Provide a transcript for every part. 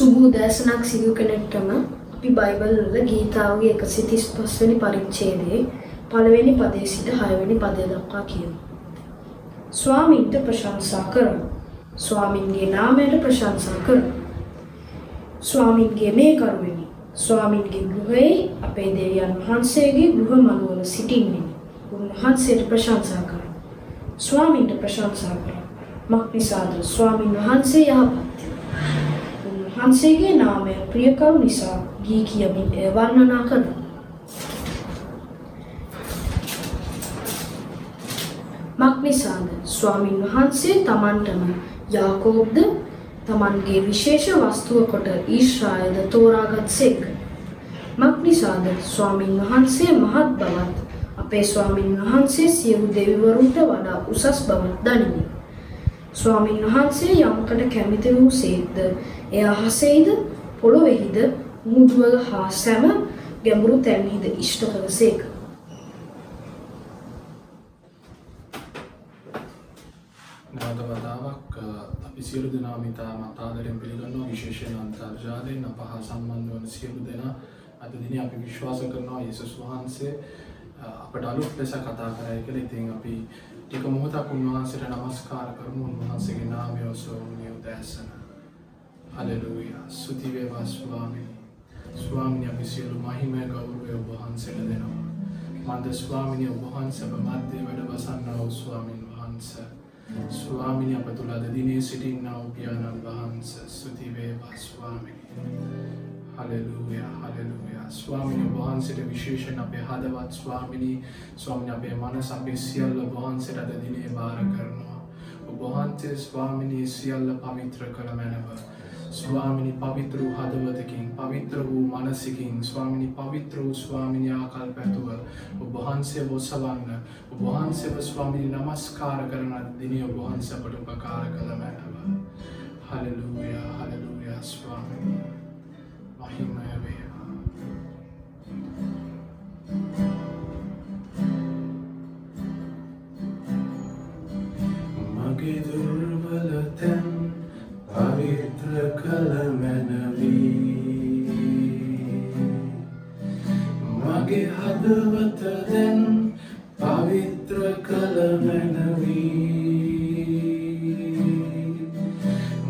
සුබූ දෑසනක් සිදු කෙනෙක්ටම අපි බයිබල් වල ගීතාවගේ එකසි තිස් පස්වනි පරිච්ඡේදයේ පළවෙනි පදේ සිට හයවෙනි පදය දක්වා කියමු. ස්වාමීන්ට ප්‍රශංසා කරමු. ස්වාමින්ගේ නාමයට ප්‍රශංසා කරමු. ස්වාමින්ගේ මේ කරුවෙනි. ස්වාමින්ගේ ගෘහයේ අපේ දෙවියන් වහන්සේගේ ගෘහ මනුවල සිටින්නේ. උන්වහන්සේට ප්‍රශංසා කරමු. ස්වාමින්ට ප්‍රශංසා කරමු. මක් නිසාද ස්වාමින් වහන්සේ යහපත්ය. උන්වහන්සේගේ නාමය ප්‍රියකරු නිසා ගී කියමින් එය වර්ණනා කරමු. මක් නිසාද ස්වාමින් වහන්සේ තමන්ටම යාකෝබ්ද තමන්ගේ විශේෂ වස්තුව කොට ඊශ්‍රායද තෝරාගත් සේක. මක් නිසාද ස්වාමින් වහන්සේ මහත් බවත් අපේ ස්වාමින් වහන්සේ සියලු දෙවිවරුන්ට වඩා උසස් බවත් දනිමි. ස්වාමින් වහන්සේ යමකට කැමිති වූ සේක්ද එය අහසෙහිද පොළොවෙහිද මුදුවල හා සැම ගැඹුරු තැන්හිද ඉෂ්ට කළ සේක. නැවත වතාවක් අ, අපි සියලු දෙනාම ඉතාම ආදරයෙන් පිළිගන්නවා. විශේෂයෙන් අන්තර්ජාලයෙන් අප හා සම්බන්ධ වන සියලු දෙනා අද දිනේ අපි විශ්වාස කරනවා යේසුස් වහන්සේ අ, අපට අලුත් ලෙස කතා කරයි කියලා. ඉතින් අපි ටික මොහොතක් උන්වහන්සේට නමස්කාර කරමු උන්වහන්සේගේ නාමය ඔසවන්නේ උදෑසන. හලෙලූයා. ස්තුති වේවා ස්වාමීනි. ස්වාමීනි අපි සියලු මහිමය ගෞරවය ඔබ වහන්සේට දෙනවා. මන්ද ස්වාමීනි ඔබ වහන්සේ අප මැද්දේ වැඩ වසන්නා වූ ස්වාමීන් වහන්සේ ස්වාමිනි අප තුළ අද දිනේ සිටින්නා වූ පියාණන් වහන්සේ ස්තුති වේවා ස්වාමිනි. හලෙලූයා හලෙලූයා ස්වාමිනි ඔබ වහන්සේට විශේෂයෙන් අපේ හදවත් ස්වාමිනි ස්වාමිනි අපේ මනස අපේ සියල්ල ඔබ වහන්සේට අද දිනේ බාර කරනවා. ඔබ වහන්සේ ස්වාමිනී සියල්ල පවිත්‍ර කළ මැනව. ස්වාමිනි පවිත්‍ර වූ හදවතකින් පවිත්‍ර වූ මනසිකින් ස්වාමිනි පවිත්‍ර වූ ස්වාමිනි ආකල් පැතුව ඔබ වහන්සේ බොසවන්න ඔබ වහන්සේව ස්වාමිනි නමස්කාර කරන දිනේ ඔබ වහන්සේ අපට උපකාර කළ මැනව. හලෙලූයා හලෙලූයා ස්වාමිනි මහිමය වේවා. මගේ දුර්වල තැන් පවිත්‍ර කළ මැනවී මගේ හදවත දැන් පවිත්‍ර කළ මැනවී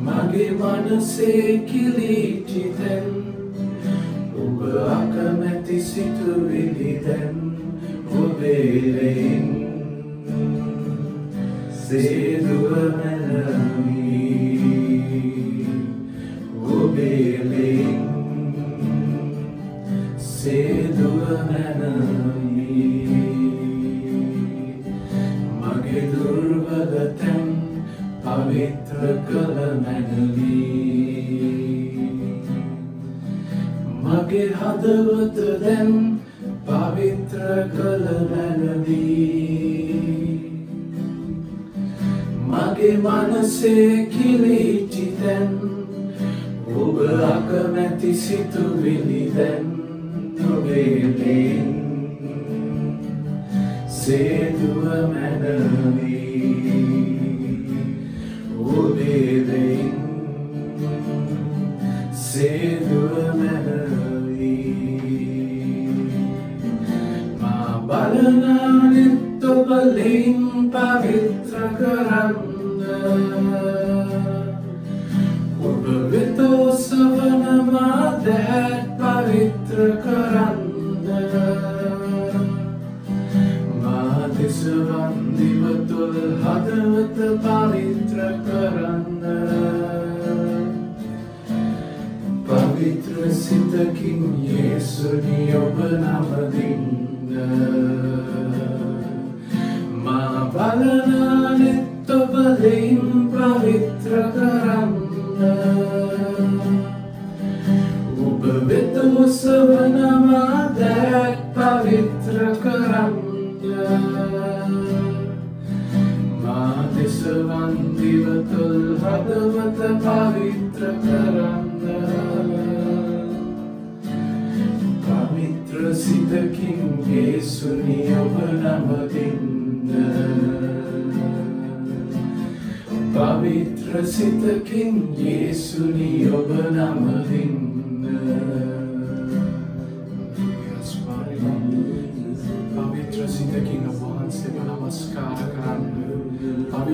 මගේ මනසේ කිලිටි සේදුව මැනවී. ඔබේලෙන් සේදුව මැනවී. මා බලනානෙත් ඔබලින් පවිත්‍ර කරන්න.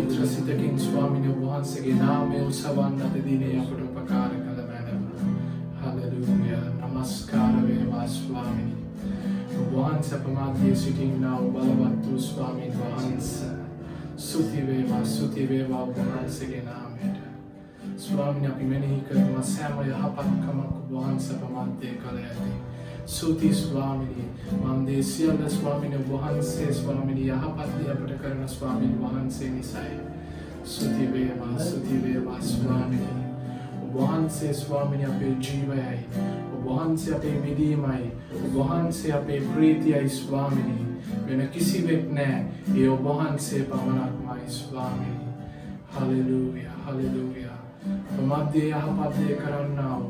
කරන්න පවිත්‍ර සිතකින් ස්වාමිනි ඔබහන්සේගේ නාමය උසවන්න අද දිනේ අපට උපකාර කළ මැනව. හලලුය. නමස්කාර වේවා ස්වාමිනි. ඔබහන්ස අපමාධ්‍ය සිටින්නා බලවත් වූ ස්වාමීන් වහන්ස. සුතිවේවා සුතිවේවා ඔබහන්සගේ නාමයට. ස්වාමිනි අපි මෙනෙහි කරනවා සෑම යහපත්කමක් ඔබහන්ස අපමාධ්‍යය කළ ඇති සූති ස්වාමිනි මන්දේ සියල්ල ස්වාමිනි වහන්සේ ස්වාමිනි යහපත්දී අපට කරන ස්වාමීන් වහන්සේ නිසයි. සුතිවේවා සුතිවේවා ස්වාමිනි. වහන්සේ ස්වාමිනි අපේ ජීවයයි. වහන්සේ අපේ මිදීමයි. වහන්සේ අපේ ප්‍රීතියයි ස්වාමිනි. වෙන කිසිවෙක් නෑ ඒ ඔබහන්සේ පමණක්මයි ස්වාමිනි. හලලූය හලලූයා. මධ්‍යය යහපත්දය කරන්නාව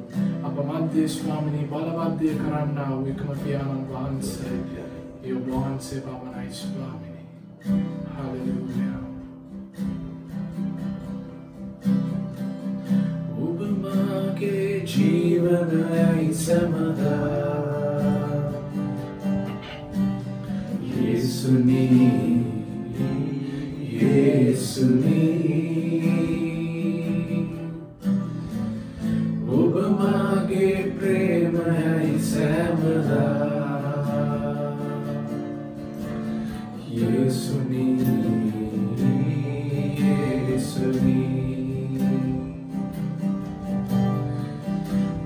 අප මධ්‍යය ස්වාමිනී බලබද්ධය කරන්නාව එකම පියාණන් වහන්සේ ඒ ඔබහන්සේ පමණයි ස්වාමිනි. හලලූයා. ඔබමාගේ ජීවනයයි සමදා. යේසුනී යේසුනී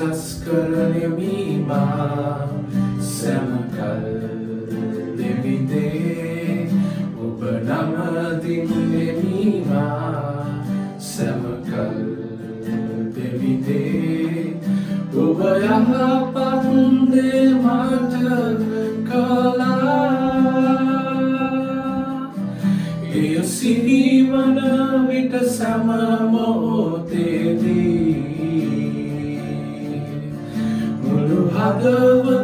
උසස් කරනෙමීමා සැමකල් දෙවිදේ ඔබ නමදින්නෙමීමා සැමකල් දෙවිදේ ඔබ යහපත්දේ මට කලා එය සිහිවන විට සමමෝතේදී මුළු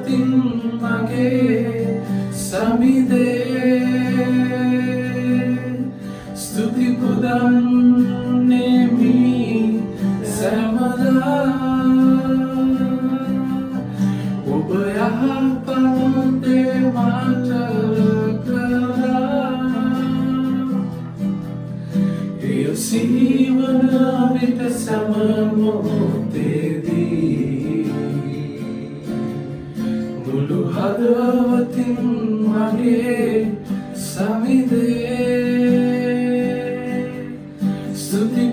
මුළු හදවතින් මගේ සමිදේ. ස්තුති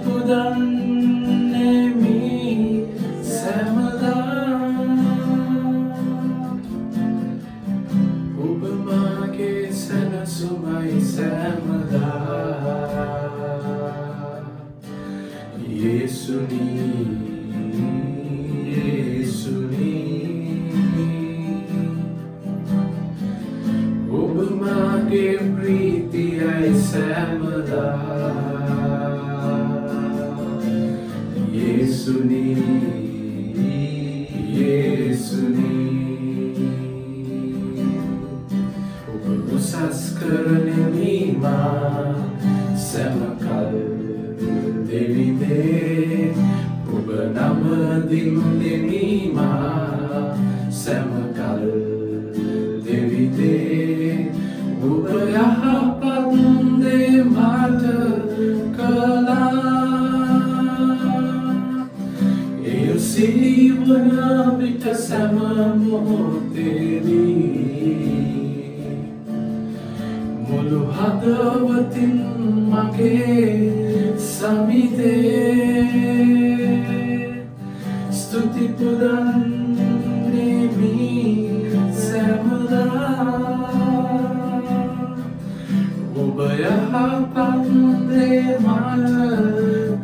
පුදන්නෙමි සැමදා ඔබ ඔබ යහපත්දේ මට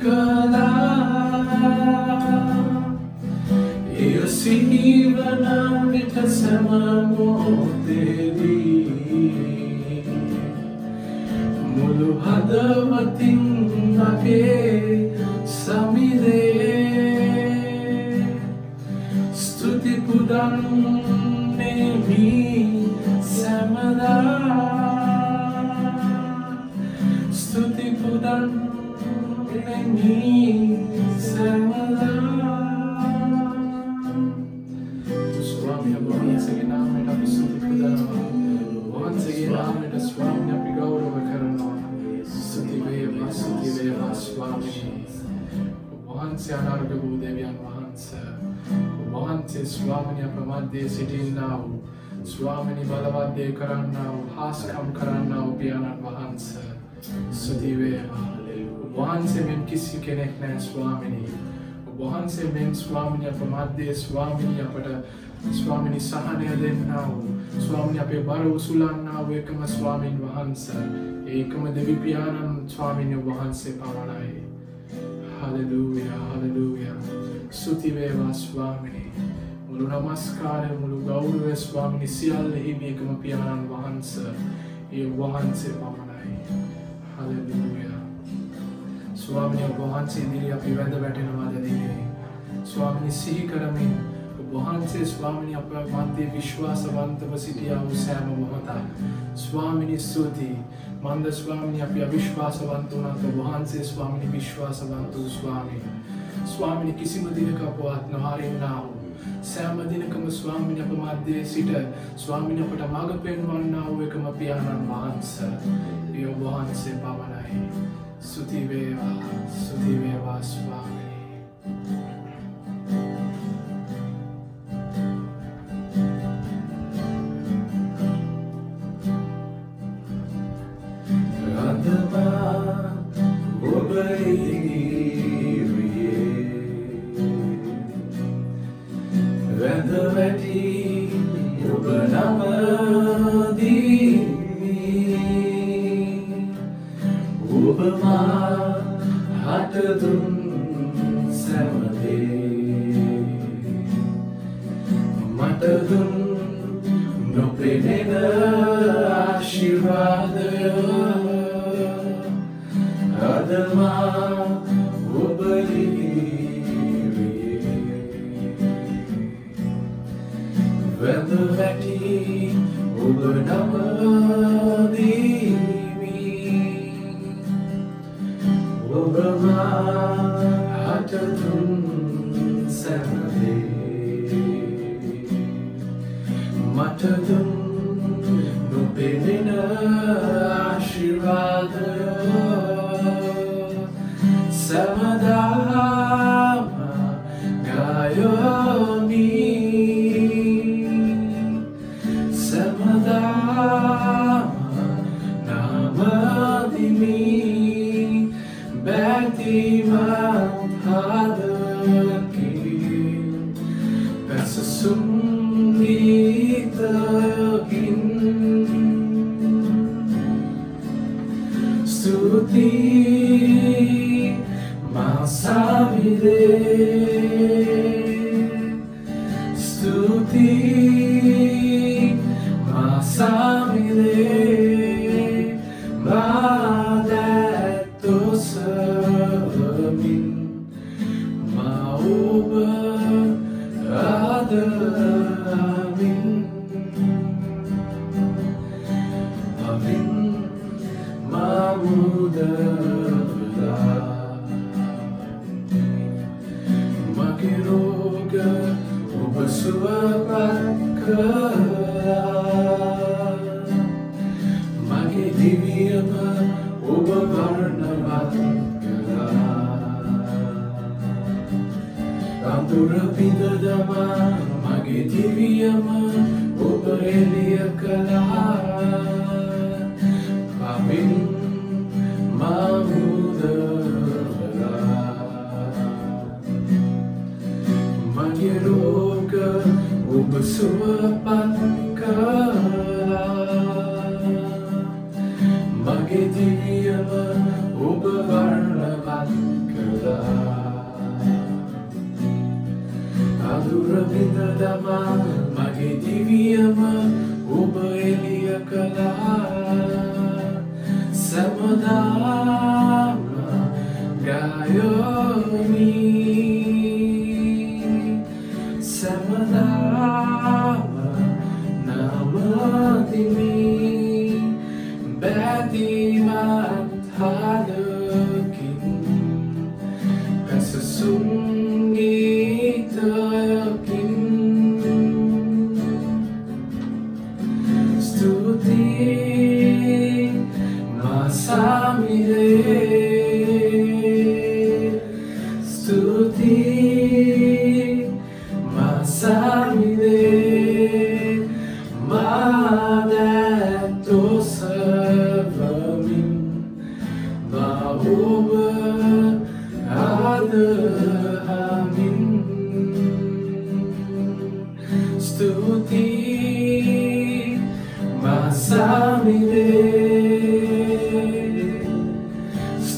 කලා එය සිහිවන විට සැමමෝතේදී මුළු හදවතින් මගේ සමිදේ ස්තුති පුදන්නේමි වහන්සේ අනාර්ග වූ දෙවියන් වහන්සේ වහන්සේ ස්වාමනි අප මධ්‍යයේ සිටින්නා වූ ස්වාමනි බලවද්දේ කරන්නා වූ හාස්කම් කරන්නා වූ පියාණන් වහන්සේ ස්තුති වේවා වහන්සේ මෙන් කිසි කෙනෙක් නෑ ස්වාමිනී. වහන්සේ මෙන් ස්වාමිනි අප මධ්‍යයේ ස්වාමිනී අපට ස්වාමිනි සහනය දෙන්නා වූ ස්වාමිනි අපේ බර උසුලන්නා වූ එකම ස්වාමින් වහන්සේ. ඒකම දෙවි පියාණන් ස්වාමිනි වහන්සේ පමණයි. Hallelujah hallelujah. ස්තුති වේවා ස්වාමිනී. මුළු නමස්කාරය මුළු ගෞරවය ස්වාමිනි සියල්ලෙහි මේකම පියාණන් වහන්ස. ඒ වහන්සේ පමණයි. හලලූයා. ස්වාමිනය වහන්සේ දිරි අපි වැඳ වැටෙනවාද දිනේ ස්වාමිනි සිහි කරමින් වහන්සේ ස්වාමිනි අප මන්දේ විශ්වාසවන්තව සිටියා වූ සෑම මොහොතක්. ස්වාමිනි ස්තුතියි මන්ද ස්වාමිනි අපි අවිශ්වාසවන්ත වනත් වහන්සේ ස්වාමිනි විශ්වාසවන්ත වූ ස්වාමී ස්වාමිනි කිසිම දිනක අපවත් නොහරින්නා වූ සෑම දිනකම ස්වාමිනි අප මධ්‍යයේ සිට ස්වාමිනි අපට මඟ පෙන්වන්නා වූ එකම පියාණන් වහන්ස. ඒ වහන්සේ පමණයි. ස්තුති වේවා ස්තුති මට දුන්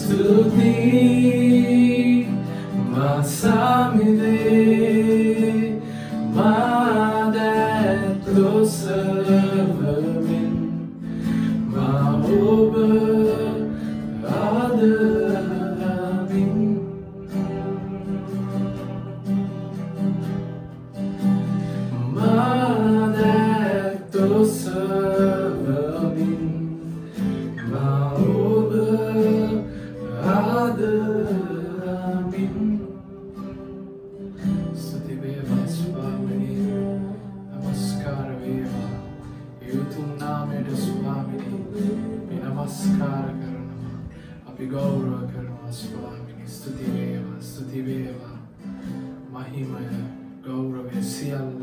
ස්තුතියි මාසාමිරේ මාදැත්තොසවමින් මා ඔබ අදහමින් ගෞරව කරනවා ස්වාමිනී ස්තුති වේවා ස්තුති වේවා මහිමය ගෞරවය සියල්ල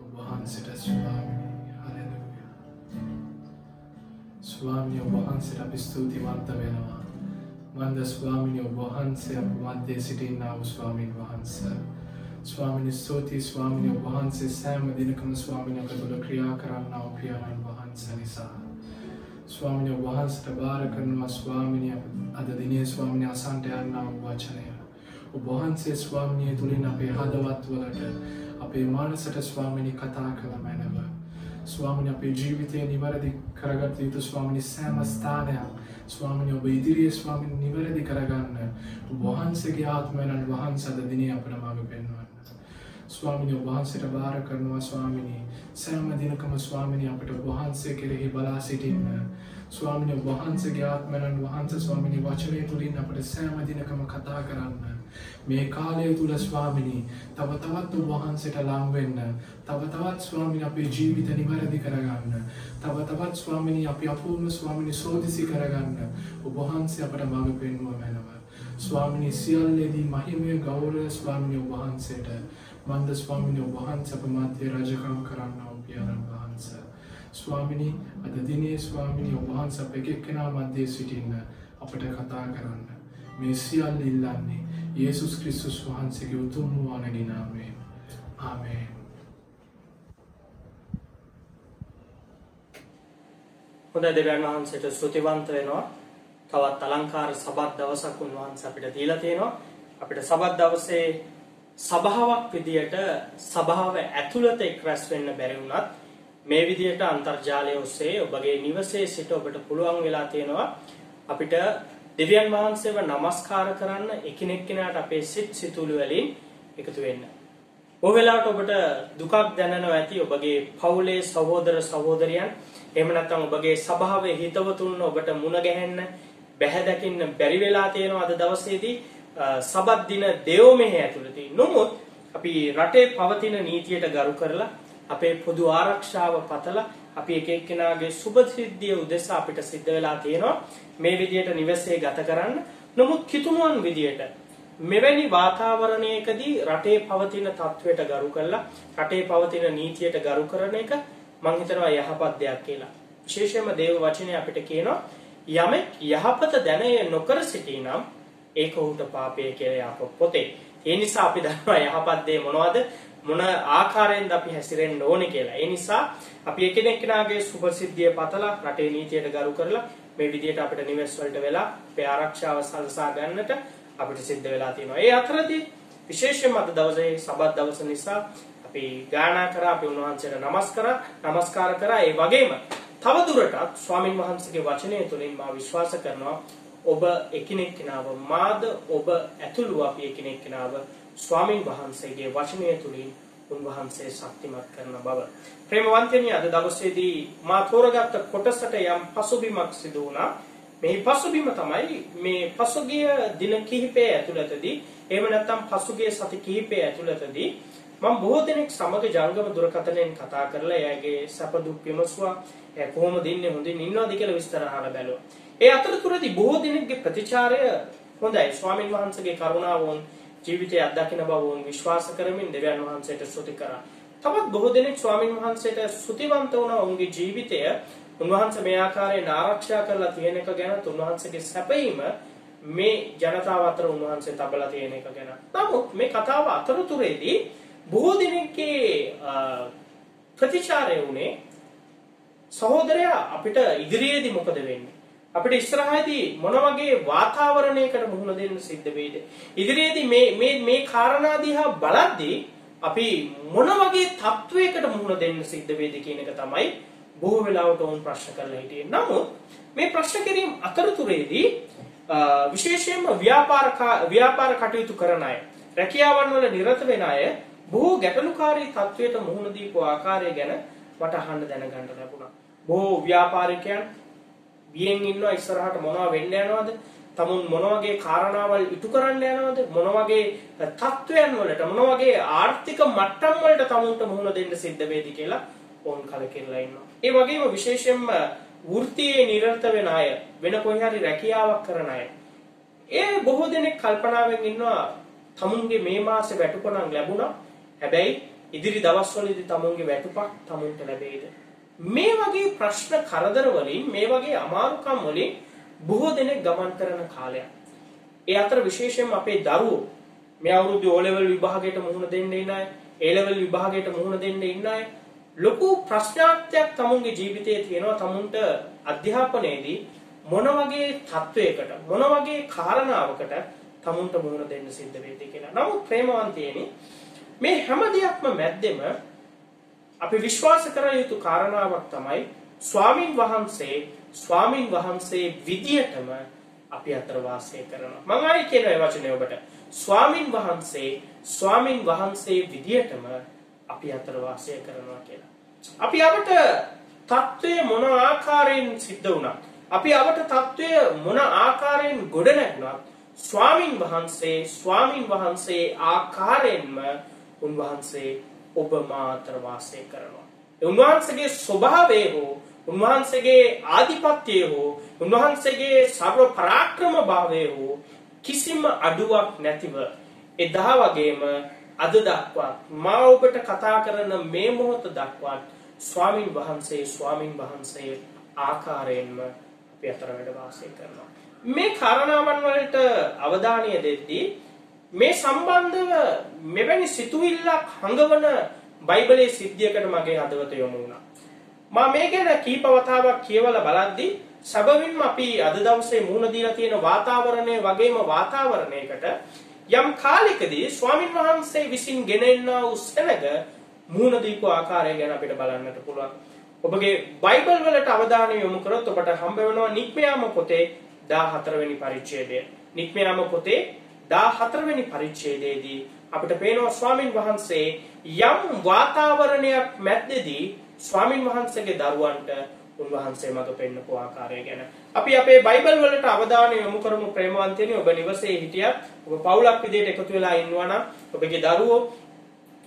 ඔබ වහන්සේට ස්වාමිනී හලෙලුයා ස්වාමිනී ඔබ වහන්සේට අපි ස්තුතිවන්ත වෙනවා. වන්ද ස්වාමිනී ඔබ වහන්සේ අප මධ්‍යයේ සිටින්නා වූ ස්වාමීන් වහන්සේ. ස්වාමිනි ස්තුතියි ස්වාමිනි ඔබ වහන්සේ සෑම දිනකම ස්වාමිනි අප තුළ ක්‍රියා කරන්නා වූ පියාණන් වහන්සේ නිසා. ස්වාමිනි ඔබ වහන්සේට බාර කරනවා ස්වාමිනි අප අද දිනේ ස්වාමිනි අසන්ට යන්නා වූ වචනය. ඔබ වහන්සේ ස්වාමිනිය තුළින් අපේ හදවත්වලට අපේ මානසට ස්වාමිනි කතා කළ මැනව. ස්වාමිනි අපේ ජීවිතය නිවැරදි කරගත යුතු ස්වාමිනි සෑම ස්ථානයක් ස්වාමිනි ඔබ ඉදිරියේ ස්වාමිනි නිවැරදි කරගන්න. ඔබ වහන්සේගේ ආත්මයණන් වහන්ස අද දිනේ අපට මඟ පෙන්වන්න ස්වාමිනි ඔබ වහන්සේට බාර කරනවා ස්වාමිනී. සෑම දිනකම ස්වාමිනී අපට ඔබ වහන්සේ කෙරෙහි බලා සිටින්න. ස්වාමිනි ඔබ වහන්සේගේ ආත්මයණන් වහන්සේ ස්වාමිනී වචනය තුළින් අපට සෑම දිනකම කතා කරන්න. මේ කාලය තුල ස්වාමිනී තව තවත් ඔබ වහන්සේට ලං වෙන්න. තව තවත් ස්වාමිනී අපේ ජීවිත නිවැරදි කරගන්න. තව තවත් ස්වාමිනී අපි අපූර්ණ ස්වාමිනී සෝදිසි කරගන්න. ඔබ වහන්සේ අපට මඟ පෙන්වුව මැනව. ස්වාමිනී සියල්ලේදී මහිමය ගෞරව ස්වාමිනී ඔබ වහන්සේට. මන්ද ස්වාමිනී ඔබ වහන්සේ අප මධ්‍ය රජකම් කරන්න ඔපියාණන් වහන්සේ ස්වාමිනී අද දිනේ ස්වාමිනී ඔබ වහන්සේ අප එක එක්කෙනා මධ්‍යයේ සිටින්න අපට කතා කරන්න මේ සියල්ල ඉල්ලන්නේ යේසුස් ක්‍රිස්තුස් වහන්සේගේ උතුම් වූ වනගේ නාමයෙන් ආමේන් හොඳ දෙවන් වහන්සේට ස්තුතිවන්ත වෙනවා. තවත් අලංකාර සබත් දවසක් උන්වහන්සේ අපිට දීලා තියෙනවා. අපිට සබත් දවසේ සභාවක් විදියට සභාව ඇතුළත එක් රැස් වෙන්න බැරි වුණත් මේ විදියට අන්තර්ජාලය ඔස්සේ ඔබගේ නිවසේ සිට ඔබට පුළුවන් වෙලා තියෙනවා අපිට දෙවියන් වහන්සේව নমස්කාර කරන්න එකිනෙක කෙනාට අපේ සිත් සිතුළු වලින් එකතු වෙන්න. ඔය වෙලාවට ඔබට දුකක් දැනෙනවා ඇති ඔබගේ පවුලේ සහෝදර සහෝදරියන් එහෙම නැත්නම් ඔබගේ සභාවේ හිතවතුන් ඔබට මුණ ගැහෙන්න බැහැ දකින්න බැරි වෙලා තියෙනවා අද දවසේදී සබත් දින දෙව් මෙහෙ ඇතුළතදී. නමුත් අපි රටේ පවතින නීතියට ගරු කරලා අපේ පොදු ආරක්ෂාව පතලා අපි එක එක්කෙනාගේ සුබ සිද්ධිය උදෙසා අපිට සිද්ධ වෙලා තියෙනවා මේ විදියට නිවසේ ගත කරන්න. නමුත් කිතුණුවන් විදියට මෙවැනි වාතාවරණයකදී රටේ පවතින තත්වයට ගරු කරලා රටේ පවතින නීතියට ගරු කරන එක මම හිතනවා යහපත් දෙයක් කියලා. විශේෂයෙන්ම දේව වචනේ අපිට කියනවා යමෙක් යහපත දැනය නොකර සිටිනම් ඒක ඔහුට පාපය කියලා යහපත් පොතේ. ඒ නිසා අපි දන්නවා යහපත් දේ මොනවද? මොන ආකාරයෙන්ද අපි හැසිරෙන්න ඕනේ කියලා. ඒ නිසා අපි එකිනෙක කෙනාගේ සුභසිද්ධිය පතලා රටේ නීතියට ගරු කරලා මේ විදිහට අපිට නිවෙස් වලට වෙලා අපේ ආරක්ෂාව සලසා ගන්නට අපිට සිද්ධ වෙලා තියෙනවා. ඒ අතරදී විශේෂයෙන්ම අද දවසේ සබත් දවස නිසා අපි ගායනා කරා අපි උන්වහන්සේට නමස්කාර නමස්කාර කරා ඒ වගේම තව දුරටත් ස්වාමින් වහන්සේගේ වචනය තුළින් මා විශ්වාස කරනවා ඔබ එකිනෙක කෙනාව මාද ඔබ ඇතුළු අපි එකිනෙක කෙනාව ස්වාමින් වහන්සේගේ වචනය තුළින් උන්වහන්සේ ශක්තිමත් කරන බව. ප්‍රේමවන්තයනි අද දවසේදී මා තෝරගත්ත කොටසට යම් පසුබිමක් සිදු වුණා. මේ පසුබිම තමයි මේ පසුගිය දින කිහිපය ඇතුළතදී එහෙම නැත්නම් පසුගිය සති කිහිපය ඇතුළතදී මම බොහෝ දෙනෙක් සමග ජංගම දුරකථනයෙන් කතා කරලා එයාගේ සැප දුක් විමසුවා. එයා කොහොමද ඉන්නේ හොඳින් ඉන්නවද කියලා විස්තර අහලා බැලුවා. ඒ අතරතුරදී බොහෝ දෙනෙක්ගේ ප්‍රතිචාරය හොඳයි. ස්වාමින් වහන්සේගේ කරුණාව වුන් ජීවිතය අත්දකින බව වුන් විශ්වාස කරමින් දෙවියන් වහන්සේට ස්තුති කරා. තවත් බොහෝ දෙනෙක් ස්වාමින් වහන්සේට ස්තුතිවන්ත වුණා ඔවුන්ගේ ජීවිතය උන්වහන්සේ මේ ආකාරයෙන් ආරක්ෂා කරලා තියෙන එක ගැන උන්වහන්සේගේ සැපයීම මේ ජනතාව අතර උන්වහන්සේ තබලා තියෙන එක ගැන. නමුත් මේ කතාව අතරතුරේදී බොහෝ දෙනෙක්ගේ ප්‍රතිචාරය වුණේ සහෝදරයා අපිට ඉදිරියේදී මොකද වෙන්නේ? අපිට ඉස්සරහදී මොන වගේ වාතාවරණයකට මුහුණ දෙන්න සිද්ධ වෙයිද? ඉදිරියේදී මේ මේ මේ කාරණා දිහා බලද්දී අපි මොන වගේ තත්වයකට මුහුණ දෙන්න සිද්ධ වෙයිද කියන එක තමයි බොහෝ වෙලාවට වුන් ප්‍රශ්න කරලා හිටියේ. නමුත් මේ ප්‍රශ්න කිරීම අතරතුරේදී විශේෂයෙන්ම ව්‍යාපාර ව්‍යාපාර කටයුතු කරන අය, රැකියාවන් වල නිරත වෙන අය බොහෝ ගැටලුකාරී තත්වයට මුහුණ දීපු ආකාරය ගැන මට අහන්න දැනගන්න ලැබුණා. බොහෝ ව්‍යාපාරිකයන් බියෙන් ඉන්නවා ඉස්සරහට මොනව වෙන්න යනවද? තමුන් මොන වගේ කාරණාවල් ඉටු කරන්න යනවද? මොන වගේ තත්වයන් වලට මොන වගේ ආර්ථික මට්ටම් වලට තමුන්ට මුහුණ දෙන්න සිද්ධ වෙයිද කියලා ඕන් කලකිරලා ඉන්නවා. ඒ වගේම විශේෂයෙන්ම වෘත්තියේ නිරත වෙන අය වෙන කොහේ හරි රැකියාවක් කරන අය ඒ බොහෝ දෙනෙක් කල්පනාවෙන් ඉන්නවා තමුන්ගේ මේ මාසේ වැටුපණක් ලැබුණා හැබැයි ඉදිරි දවස්වලදී තමුන්ගේ වැටුපක් තමුන්ට ලැබෙයිද මේ වගේ ප්‍රශ්න කරදර වලින් මේ වගේ අමාරුකම් වලින් බොහෝ දෙනෙක් ගමන් කරන කාලයක්. ඒ අතර විශේෂයෙන්ම අපේ දරුවෝ. මේ අවුරුද්දේ O level විභාගයට මුහුණ දෙන්න ඉන්න අය A level විභාගයට මුහුණ දෙන්න ඉන්න අය ලොකු ප්‍රශ්නාර්ථයක් තමුන්ගේ ජීවිතයේ තියෙනවා. තමුන්ට අධ්‍යාපනයේදී මොන වගේ තත්වයකට මොන වගේ කාරණාවකට තමුන්ට මුහුණ දෙන්න සිද්ධ වෙයිද කියලා. නමුත් ප්‍රේමවන්තයනි මේ හැම දෙයක්ම මැද්දෙම අපි විශ්වාස කර යුතු කාරණාවක් තමයි ස්වාමින් වහන්සේ ස්වාමින් වහන්සේ විදියටම අපි අතර වාසය කරනවා. මම ආයි කියන ඒ වචනේ ඔබට. ස්වාමින් වහන්සේ ස්වාමින් වහන්සේ විදියටම අපි අතර වාසය කරනවා කියලා. අපි අපට தત્ත්වය මොන ආකාරයෙන් සිද්ධ වුණා? අපි අපට தત્ත්වය මොන ආකාරයෙන් ගොඩ නැගුණා? ස්වාමින් වහන්සේ ස්වාමින් වහන්සේ ආකාරයෙන්ම උන්වහන්සේ ඔබ මාතර වාසය කරනවා. උන්වහන්සේගේ ස්වභාවය හෝ උන්වහන්සේගේ ආධිපත්‍යය හෝ උන්වහන්සේගේ සර්ව පරාක්‍රම භාවය හෝ කිසිම අඩුවක් නැතිව එදා වගේම අද දක්වා මා ඔබට කතා කරන මේ මොහොත දක්වා ස්වාමින් වහන්සේ ස්වාමින් වහන්සේ ආකාරයෙන්ම අපි අතර වැඩ වාසය කරනවා. මේ කාරණාවන් වලට අවධානය දෙද්දී මේ සම්බන්ධව මෙවැනි සිතුවිල්ලක් හඟවන බයිබලයේ සිද්ධියකට මගේ හදවත යොමු වුණා. මම මේ ගැන කීප වතාවක් කියවලා බලද්දී සැබවින්ම අපි අද දවසේ මුහුණ දීලා තියෙන වාතාවරණය වගේම වාතාවරණයකට යම් කාලයකදී ස්වාමින් වහන්සේ විසින් ගෙනෙන්නා වූ සෙනග මුහුණ දීපු ආකාරය ගැන අපිට බලන්නට පුළුවන්. ඔබගේ බයිබල් වලට අවධානය යොමු කරොත් ඔබට හම්බ වෙනවා නික්මයාම පොතේ 14 වෙනි පරිච්ඡේදය. නික්මයාම පොතේ 14 වෙනි පරිච්ඡේදයේදී අපිට පේනවා ස්වාමින් වහන්සේ යම් වාතාවරණයක් මැද්දේදී ස්වාමින් වහන්සේගේ දරුවන්ට උන්වහන්සේ මඟ පෙන්වපු ආකාරය ගැන. අපි අපේ බයිබල් වලට අවධානය යොමු කරමු ප්‍රේමවන්තයනි ඔබ නිවසේ හිටියත් ඔබ පවුලක් විදිහට එකතු වෙලා ඉන්නවා නම් ඔබගේ දරුවෝ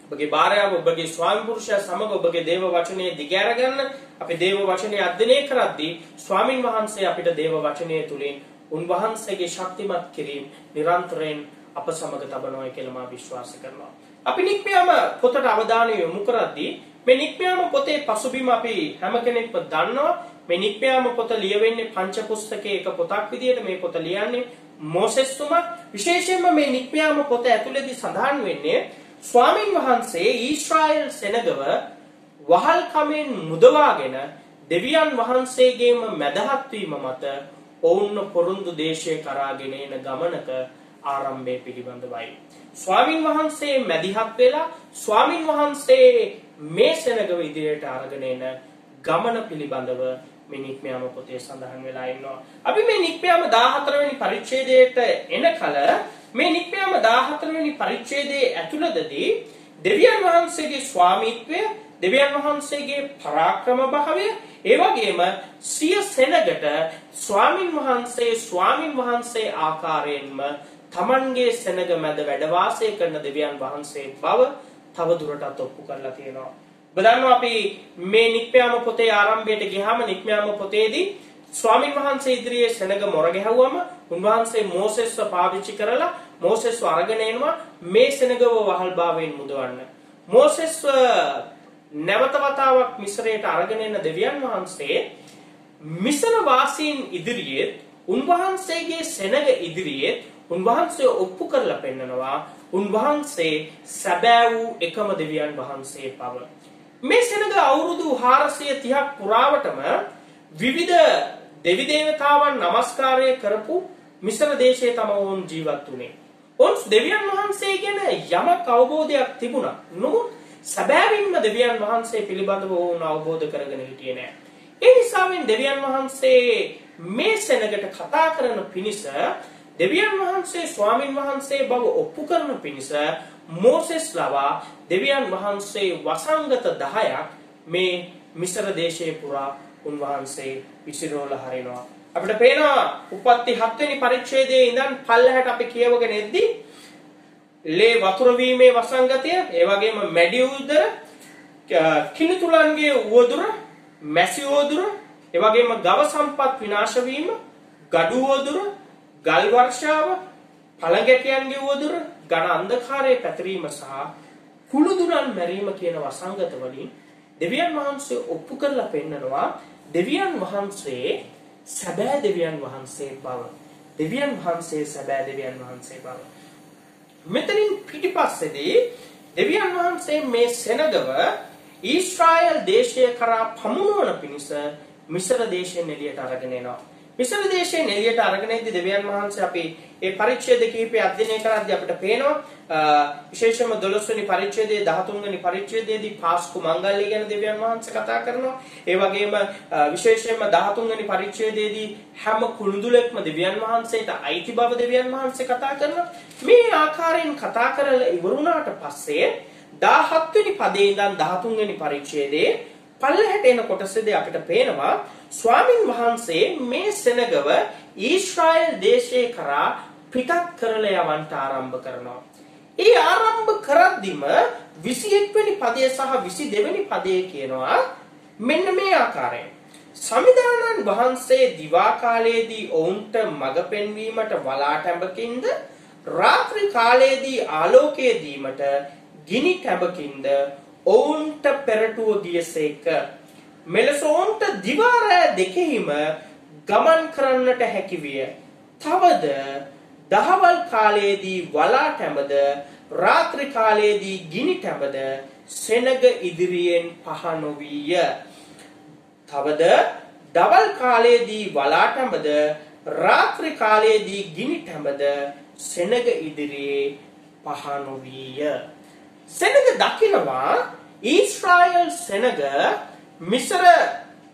ඔබගේ භාර්යාව ඔබගේ ස්වාමි පුරුෂයා සමග ඔබගේ දේව වචනේ දිගහැර ගන්න අපි දේව වචනේ අධ්‍යයනය කරද්දී ස්වාමින් වහන්සේ අපිට දේව වචනය තුලින් උන්වහන්සේගේ ශක්තිමත් කිරීම නිරන්තරයෙන් අප සමග තබනවා කියලා මා විශ්වාස කරනවා. අපි නික්මයම පොතට අවධානය යොමු කරද්දී මේ නික්මයම පොතේ පසුබිම අපි හැම කෙනෙක්ම දන්නවා මේ නික්මයාම පොත ලියවෙන්නේ පංච පුස්තකයේ එක පොතක් විදිහට මේ පොත ලියන්නේ මෝසෙස් තුමා විශේෂයෙන්ම මේ නික්මයාම පොත ඇතුළේදී සඳහන් වෙන්නේ ස්වාමින් වහන්සේ ඊශ්‍රායල් සෙනගව වහල් කමෙන් මුදවාගෙන දෙවියන් වහන්සේගේම මැදහත් වීම මත ඔවුන්ව පොරුන්දු දේශය කරාගෙන එන ගමනක ආරම්භය පිළිබඳවයි. ස්වාමින් වහන්සේ මැදිහත් වෙලා ස්වාමින් වහන්සේ මේ සෙනගව ඉදිරියට අරගෙන එන ගමන පිළිබඳව මේ නික්මයාම පොතේ සඳහන් වෙලා ඉන්නවා. අපි මේ නික්මයාම 14 වෙනි පරිච්ඡේදයට එන කල මේ නික්මයාම 14 වෙනි පරිච්ඡේදයේ ඇතුළතදී දෙවියන් වහන්සේගේ ස්වාමීත්වය දෙවියන් වහන්සේගේ පරාක්‍රම භාවය ඒ වගේම සිය සෙනගට ස්වාමින් වහන්සේ ස්වාමින් වහන්සේ ආකාරයෙන්ම තමන්ගේ සෙනග මැද වැඩ වාසය කරන දෙවියන් වහන්සේ බව තව දුරටත් ඔප්පු කරලා තියෙනවා. ඔබ දන්නවා අපි මේ නික්මයාම පොතේ ආරම්භයට ගියාම නික්මයාම පොතේදී ස්වාමින් වහන්සේ ඉදිරියේ සෙනග මොර ගැහුවම උන්වහන්සේ මෝසෙස්ව පාවිච්චි කරලා මෝසෙස්ව අරගෙන එනවා මේ සෙනගව වහල්භාවයෙන් මුදවන්න. මෝසෙස්ව නැවත වතාවක් මිස්රයට අරගෙන එන දෙවියන් වහන්සේ මිසර වාසීන් ඉදිරියේ උන්වහන්සේගේ සෙනග ඉදිරියේ උන්වහන්සේ ඔප්පු කරලා පෙන්නනවා උන්වහන්සේ සැබෑ වූ එකම දෙවියන් වහන්සේ පව. මේ සෙනග අවුරුදු 430ක් පුරාවටම විවිධ දෙවි දේවතාවන් নমස්කාරය කරපු මිසර දේශයේ තම වුන් ජීවත් වුණේ. ඔවුන් දෙවියන් වහන්සේ ගැන යමක් අවබෝධයක් තිබුණා. නමුත් සැබෑවින්ම දෙවියන් වහන්සේ පිළිබඳව වුණ අවබෝධ කරගෙන හිටියේ නෑ. ඒ නිසාවෙන් දෙවියන් වහන්සේ මේ සෙනගට කතා කරන පිණිස දෙවියන් වහන්සේ ස්වාමින් වහන්සේ බව ඔප්පු කරන පිණිස මෝසෙස් ලවා දෙවියන් වහන්සේ වසංගත 10ක් මේ මිසර දේශයේ පුරා උන්වහන්සේ විසිරෝල හරිනවා. අපිට පේනවා උපත්ති 7 වෙනි පරිච්ඡේදයේ ඉඳන් පල්ලහැට අපි කියවගෙන එද්දී ලේ වතුර වීමේ වසංගතය, ඒ වගේම මැඩි උදර, කිනිතුලන්ගේ උවදුර, මැසි උවදුර, ඒ වගේම ගව සම්පත් විනාශ වීම, gadu උවදුර, ගල් වර්ෂාව, පළඟැටියන්ගේ උවදුර, ඝන අන්ධකාරයේ පැතිරීම සහ කුළුදුරන් මැරීම කියන වසංගත වලින් දෙවියන් වහන්සේ ඔප්පු කරලා පෙන්නනවා දෙවියන් වහන්සේ සැබෑ දෙවියන් වහන්සේ බව. දෙවියන් වහන්සේ සැබෑ දෙවියන් වහන්සේ බව. මෙතනින් පිටිපස්සේදී දෙවියන් වහන්සේ මේ සෙනගව ඊශ්‍රායල් දේශය කරා පමුණුවන පිණිස මිසර දේශයෙන් එළියට අරගෙන එනවා. මිසර දේශයෙන් එළියට අරගෙන ඉද්දි දෙවියන් වහන්සේ අපි ඒ පරිච්ඡේද කිහිපය අධ්‍යයනය කරද්දී අපිට පේනවා විශේෂයෙන්ම 12 වෙනි පරිච්ඡේදයේ 13 වෙනි පරිච්ඡේදයේදී පාස්කු මංගල්‍ය ගැන දෙවියන් වහන්සේ කතා කරනවා. ඒ වගේම විශේෂයෙන්ම 13 වෙනි පරිච්ඡේදයේදී හැම කුණුදුලෙක්ම දෙවියන් වහන්සේට අයිති බව දෙවියන් වහන්සේ කතා කරනවා. මේ ආකාරයෙන් කතා කරලා ඉවරුණාට පස්සේ 17 වෙනි පදේ ඉඳන් 13 වෙනි පරිච්ඡේදයේ පල්ලෙහාට එන කොටසේදී අපිට පේනවා ස්වාමින් වහන්සේ මේ සෙනගව ඊශ්‍රායල් දේශේ කරා පිටත් කරලා යවන්ට ආරම්භ කරනවා. ඒ ආරම්භ කරද්දිම 21 වෙනි පදය සහ 22 වෙනි පදය කියනවා මෙන්න මේ ආකාරයෙන්. සමිදානන් වහන්සේ දිවා කාලයේදී ඔවුන්ට මඟ පෙන්වීමට වලා ටැඹකින්ද රාත්‍රී කාලයේදී ආලෝකය දීමට ගිනි ටැඹකින්ද ඔවුන්ට පෙරටුව ගියසේක. මෙලෙස ඔවුන්ට දිවා රෑ දෙකෙහිම ගමන් කරන්නට හැකි විය. තවද දහවල් කාලයේදී වලා ටැඹද රාත්‍රී කාලයේදී ගිනි ටැඹද සෙනග ඉදිරියෙන් පහ නොවිය. තවද දවල් කාලයේදී වලා ටැඹද රාත්‍රී කාලයේදී ගිනි ටැඹද සෙනග ඉදිරියේ පහ නොවිය. සෙනග දකිනවා ඊශ්‍රායල් සෙනග මිසර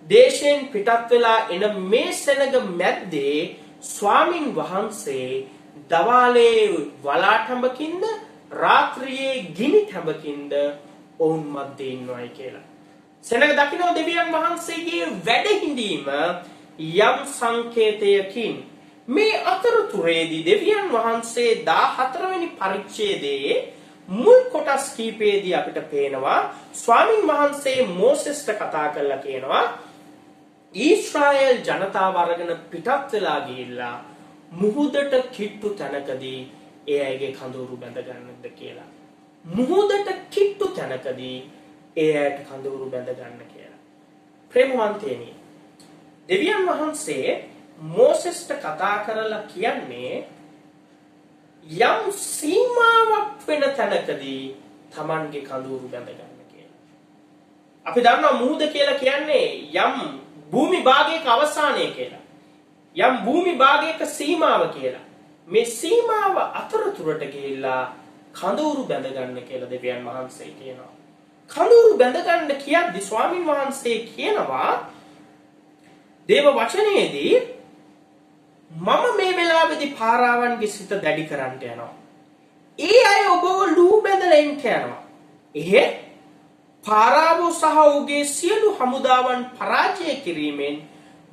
දේශයෙන් පිටත් වෙලා එන මේ සෙනග මැද්දේ ස්වාමින් වහන්සේ දවාලේ වලාටඹකින්ද රාත්‍රියේ ගිනි ටඹකින්ද ඔවුන් මැද්දේ ඉන්නවයි කියලා. සෙනග දකින්න දෙවියන් වහන්සේගේ වැඩ හිඳීම යම් සංකේතයකින් මේ අතරතුරේදී දෙවියන් වහන්සේ 14 වෙනි පරිච්ඡේදයේ මුල් කොටස් කීපයේදී අපිට පේනවා ස්වාමින් වහන්සේ මෝසෙස්ට කතා කරලා කියනවා ඊශ්‍රායල් ජනතාව අරගෙන පිටත් වෙලා ගිහිල්ලා මුහුදට කිට්ටු තැනකදී ඒ අයගේ කඳවුරු බැඳ ගන්නද කියලා. මුහුදට කිට්ටු තැනකදී ඒ අයට කඳවුරු බැඳ ගන්න කියලා. ප්‍රේමවන්තයනි දෙවියන් වහන්සේ මෝසෙස්ට කතා කරලා කියන්නේ යම් සීමාවක් වෙන තැනකදී Tamanගේ කඳවුරු බැඳ ගන්න කියලා. අපි දන්නවා මූද කියලා කියන්නේ යම් භූමි භාගයක අවසානය කියලා. යම් භූමි භාගයක සීමාව කියලා. මේ සීමාව අතරතුරට ගිහිල්ලා කඳවුරු බැඳ ගන්න කියලා දෙවියන් වහන්සේ කියනවා. කඳවුරු බැඳ ගන්න කියද්දි ස්වාමින් වහන්සේ කියනවා දේව වචනයේදී මම මේ වෙලාවේදී පාරාවන්ගේ සිත දැඩි කරන්න යනවා. ඒ අය ඔබව ලූ බැඳලා එන්න යනවා. එහෙ පාරාවෝ සහ ඔහුගේ සියලු හමුදාවන් පරාජය කිරීමෙන්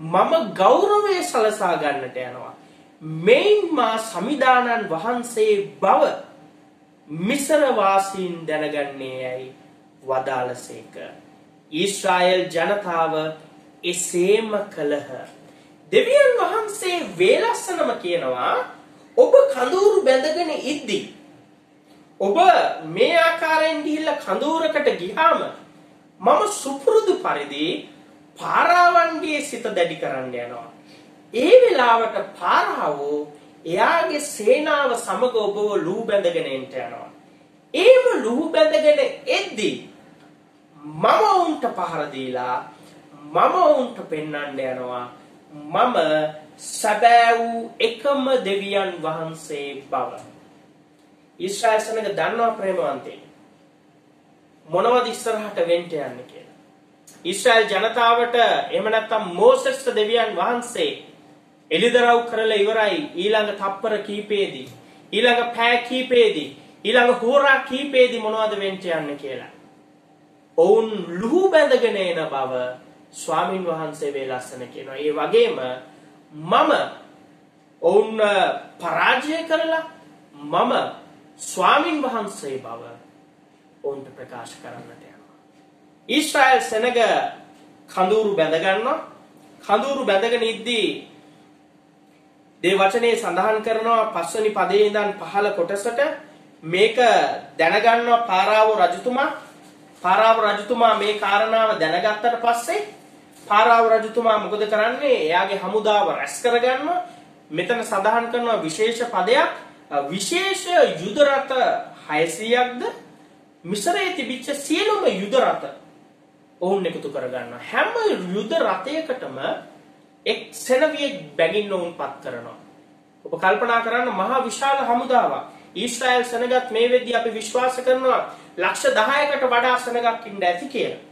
මම ගෞරවය සලසා ගන්නට යනවා. මෙයින් මා සමිදානන් වහන්සේ බව මිසර වාසීන් දැනගන්නේ යයි වදාළසේක. ඊශ්‍රායල් ජනතාව එසේම කළහ. දෙවියන් වහන්සේ වේලස්සනම කියනවා ඔබ කඳවුරු බැඳගෙන ඉද්දි ඔබ මේ ආකාරයෙන් ගිහිල්ලා කඳවුරකට ගියාම මම සුපුරුදු පරිදි පාරාවන්ගේ සිත දැඩි කරන්න යනවා. ඒ වෙලාවට පාරාවෝ එයාගේ සේනාව සමග ඔබව ලූ බැඳගෙන එන්න යනවා. ඒම ලූ බැඳගෙන එද්දි මම උන්ට පහර දීලා මම උන්ට පෙන්වන්න යනවා මම සැබෑ වූ එකම දෙවියන් වහන්සේ බව. ඊශ්‍රායල් සමග දන්නවා ප්‍රේමවන්තයනි. මොනවද ඉස්සරහට වෙන්න යන්නේ කියලා. ඊශ්‍රායල් ජනතාවට එහෙම නැත්නම් මෝසෙස් දෙවියන් වහන්සේ එලිදරව් කරලා ඉවරයි ඊළඟ තප්පර කීපේදී ඊළඟ පෑ කීපේදී ඊළඟ හෝරා කීපේදී මොනවද වෙන්න යන්නේ කියලා. ඔවුන් ලුහු බැඳගෙන එන බව ස්වාමින් වහන්සේ වේ ලස්සන කියනවා. ඒ වගේම මම ඔවුන් පරාජය කරලා මම ස්වාමින් වහන්සේ බව ඔවුන්ට ප්‍රකාශ කරන්නට යනවා. ඊශ්‍රායල් සෙනග කඳුරු බැඳ ගන්නවා. කඳුරු බැඳගෙන ඉද්දී දේ වචනේ සඳහන් කරනවා පස්වෙනි පදේ ඉඳන් පහළ කොටසට මේක දැනගන්නවා පාරාවෝ රජතුමා පාරාව රජතුමා මේ කාරණාව දැනගත්තට පස්සේ පාරාව රජතුමා මොකද කරන්නේ? එයාගේ හමුදාව රැස් කරගන්නවා. මෙතන සඳහන් කරනවා විශේෂ පදයක් විශේෂ යුද රථ 600ක්ද මිසරයේ තිබිච්ච සියලුම යුද රථ ඔවුන් එකතු කරගන්නවා. හැම යුද රථයකටම එක් සෙනවියෙක් බැගින්න ඔවුන් පත් කරනවා. ඔබ කල්පනා කරන්න මහා විශාල හමුදාවක්. ඊශ්‍රායල් සෙනගත් මේ වෙද්දී අපි විශ්වාස කරනවා ලක්ෂ 10කට වඩා සෙනගක් ඉන්න ඇති කියලා.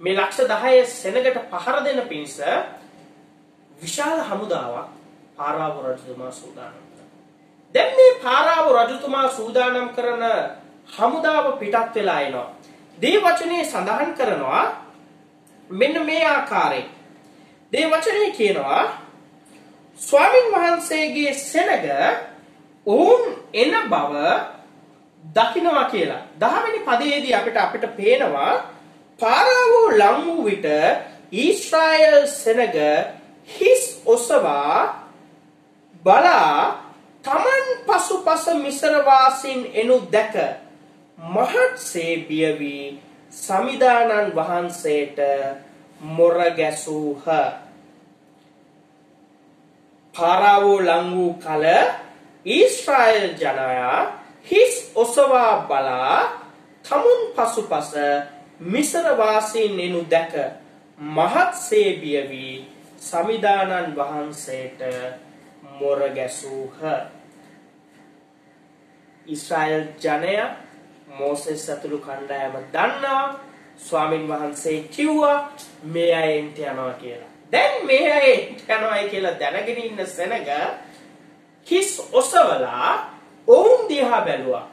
මේ ලක්ෂ 10 සෙනගට පහර දෙන පිණිස විශාල හමුදාවක් පාරාව රජතුමා සූදානම් දැන් මේ පාරාව රජතුමා සූදානම් කරන හමුදාව පිටත් වෙලා එනවා. දේ වචනේ සඳහන් කරනවා මෙන්න මේ ආකාරයෙන්. දේ වචනේ කියනවා ස්වාමින් වහන්සේගේ සෙනග ඔවුන් එන බව දකිනවා කියලා. 10 වෙනි පදයේදී අපිට අපිට පේනවා පාරාවෝ ලං වූ විට ඊශ්‍රායල් සෙනග හිස් ඔසවා බලා තමන් පසුපස මිසර වාසීන් එනු දැක මහත්සේ බිය වී සමිදානන් වහන්සේට මොර ගැසූහ පාරාවෝ ලං වූ කල ඊශ්‍රායල් ජනයා හිස් ඔසවා බලා තමුන් පසුපස මිසර වාසීන් එනු දැක මහත්සේ බිය වී සමිදානන් වහන්සේට මොර ගැසූහ. ඊශ්‍රායල් ජනයා මෝසෙස් ඇතුළු කණ්ඩායම දන්නවා ස්වාමින් වහන්සේ කිව්වා මේ අය එන්ට යනවා කියලා. දැන් මේ අය යනවායි කියලා දැනගෙන ඉන්න සෙනග හිස් ඔසවලා ඔවුන් දිහා බැලුවා.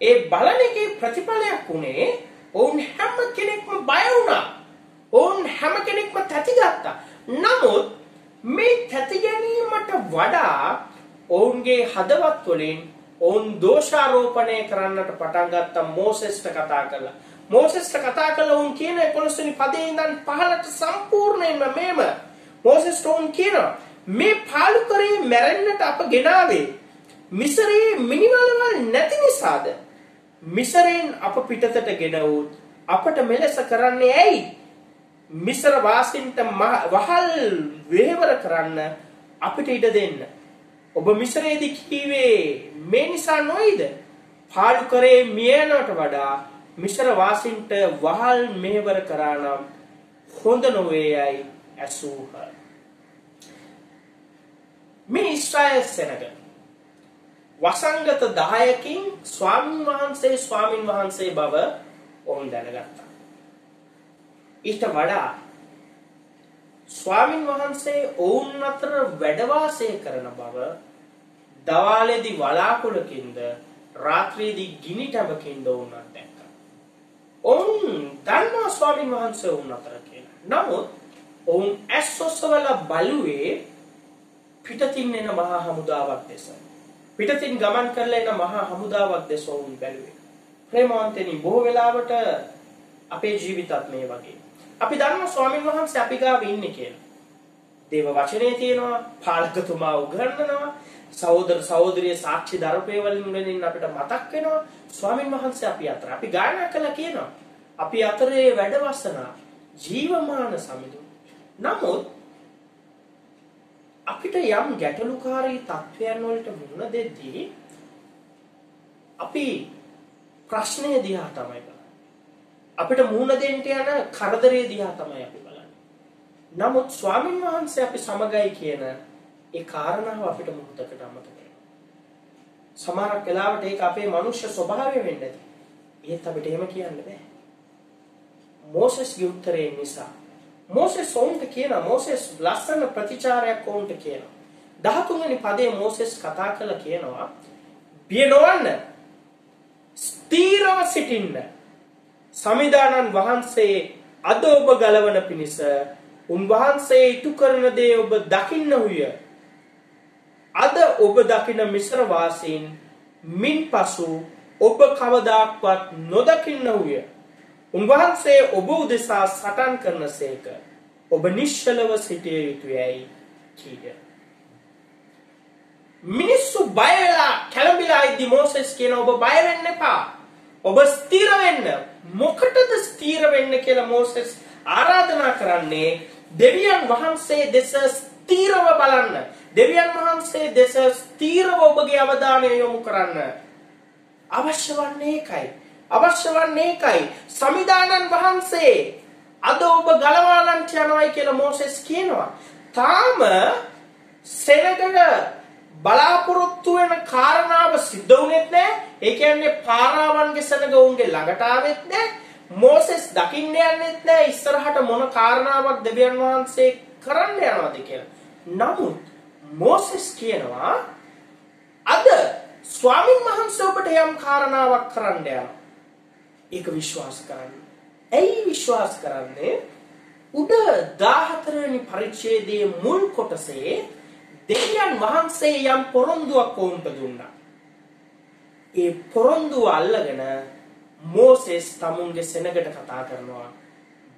ඒ බලන එකේ ප්‍රතිඵලයක් උනේ ඔවුන් හැම කෙනෙක්ම බය වුණා. ඔවුන් හැම කෙනෙක්ම තැතිගත්තා. නමුත් මේ තැති ගැනීමට වඩා ඔවුන්ගේ හදවත් වලින් ඔවුන් දෝෂාරෝපණය කරන්නට පටන් ගත්තා මෝසෙස්ට කතා කළා. මෝසෙස්ට කතා කළා ඔවුන් කියන 11 වෙනි පදේ ඉඳන් 15ට සම්පූර්ණයෙන්ම මේම මෝසෙස්ට ඔවුන් කියනවා මේ පාලු කරේ මැරෙන්නට අප ගෙනාවේ මිසරයේ මිනිවලවල් නැති නිසාද මිසරෙන් අප පිටතට ගෙනවුත් අපට මෙලෙස කරන්නේ ඇයි මිසර වාසීන්ට මහ- වහල් වේවර කරන්න අපිට ඉඩ දෙන්න. ඔබ මිසරේදී කීවේ මේ නිසා නොයිද? පාඩු කරේ මියනට වඩා මිසර වාසීන්ට වහල් මෙහෙවර කරා නම් හොඳ නොවේයයි ඇසූහ. මේ ඊශ්‍රායල් සෙනග වසංගත 10කින් ස්වාමින් වහන්සේ ස්වාමින් වහන්සේ බව ඔවුන් දැනගත්තා. ඊට වඩා ස්වාමින් වහන්සේ ඔවුන් අතර වැඩ වාසය කරන බව දවාලේදී වලාකුළකින්ද රාත්‍රියේදී ගිනි ටැබකින්ද ඔවුන් දැක්කා. ඔවුන් දන්නවා ස්වාමින් වහන්සේ ඔවුන් අතර කියලා. නමුත් ඔවුන් ඇස් ඔසවලා බලුවේ පිටතින් එන මහා හමුදාවක් දෙස. පිටතින් ගමන් කරලා එන මහා හමුදාවක් දෙස ඔවුන් බැලුවේ. ප්‍රේමවන්තනි බොහෝ වෙලාවට අපේ ජීවිතත් මේ වගේ. අපි දන්නවා ස්වාමින් වහන්සේ අපි ගාව ඉන්නේ කියලා. දේව වචනේ තියෙනවා, පාලකතුමා උගන්වනවා, සහෝදර සහෝදරිය සාක්ෂි දරපේ වලින් වලින් අපිට මතක් වෙනවා ස්වාමින් වහන්සේ අපි අතර. අපි ගායනා කළා කියනවා. අපි අතරේ වැඩවසන ජීවමාන සමිඳු. නමුත් අපිට යම් ගැටලුකාරී තත්වයන් වලට මුහුණ දෙද්දී අපි ප්‍රශ්නය දිහා තමයි බලන්නේ. අපිට මුහුණ දෙන්න යන කරදරේ දිහා තමයි අපි බලන්නේ. නමුත් ස්වාමින් වහන්සේ අපි සමගයි කියන ඒ කාරණාව අපිට මොහොතකට අමතක වෙනවා. සමහරක් වෙලාවට ඒක අපේ මනුෂ්‍ය ස්වභාවය වෙන්න ඇති. ඒත් අපිට එහෙම කියන්න බෑ. මෝසෙස්ගේ උත්තරේ නිසා මෝසෙස් ඔවුන්ට කියනවා මෝසෙස් ලස්සන ප්‍රතිචාරයක් ඔවුන්ට කියනවා. 13 වෙනි පදයේ මෝසෙස් කතා කළා කියනවා බිය නොවන්න. ස්ථීරව සිටින්න. සමිදානන් වහන්සේ අද ඔබ ගලවන පිණිස උන්වහන්සේ ඉටු කරන දේ ඔබ දකින්නහුය අද ඔබ දකින මිශ්‍ර වාසීන් මින් පසු ඔබ කවදාක්වත් නොදකින්නහුය උන්වහන්සේ ඔබ උදෙසා සටන් කරනසේක ඔබ නිශ්චලව සිටිය යුතුයයි කීය මිනිස්සු බය වෙලා කැළඹිලා ඉද්දි මෝසෙස් කියන ඔබ බය වෙන්න එපා. ඔබ ස්ථිර වෙන්න. මොකටද ස්ථිර වෙන්න කියලා මෝසෙස් ආරාධනා කරන්නේ දෙවියන් වහන්සේ දෙස ස්ථිරව බලන්න. දෙවියන් වහන්සේ දෙස ස්ථිරව ඔබගේ අවධානය යොමු කරන්න. අවශ්‍ය වන්නේ ඒකයි. අවශ්‍ය වන්නේ ඒකයි. සමිදානන් වහන්සේ අද ඔබ ගලවාලන්ට යනවායි කියලා මෝසෙස් කියනවා. තාම සෙනගට බලාපොරොත්තු වෙන කාරණාව සිද්ධ වුණෙත් නැහැ. ඒ කියන්නේ පාරාවන්ගේ සනග උන්ගේ ළඟට ආවෙත් නැහැ. මෝසෙස් දකින්න යන්නෙත් නැහැ ඉස්සරහට මොන කාරණාවක් දෙවියන් වහන්සේ කරන්න යනවද කියලා. නමුත් මෝසෙස් කියනවා අද ස්වාමින් වහන්සේ ඔබට යම් කාරණාවක් කරන්න යනවා. ඒක විශ්වාස කරන්න. ඇයි විශ්වාස කරන්නේ? උඩ 14 වෙනි පරිච්ඡේදයේ මුල් කොටසේ දෙවියන් වහන්සේ යම් පොරොන්දුවක් වුන්ට දුන්නා. ඒ පොරොන්දුව අල්ලගෙන මෝසෙස් තමුන්ගේ සෙනගට කතා කරනවා.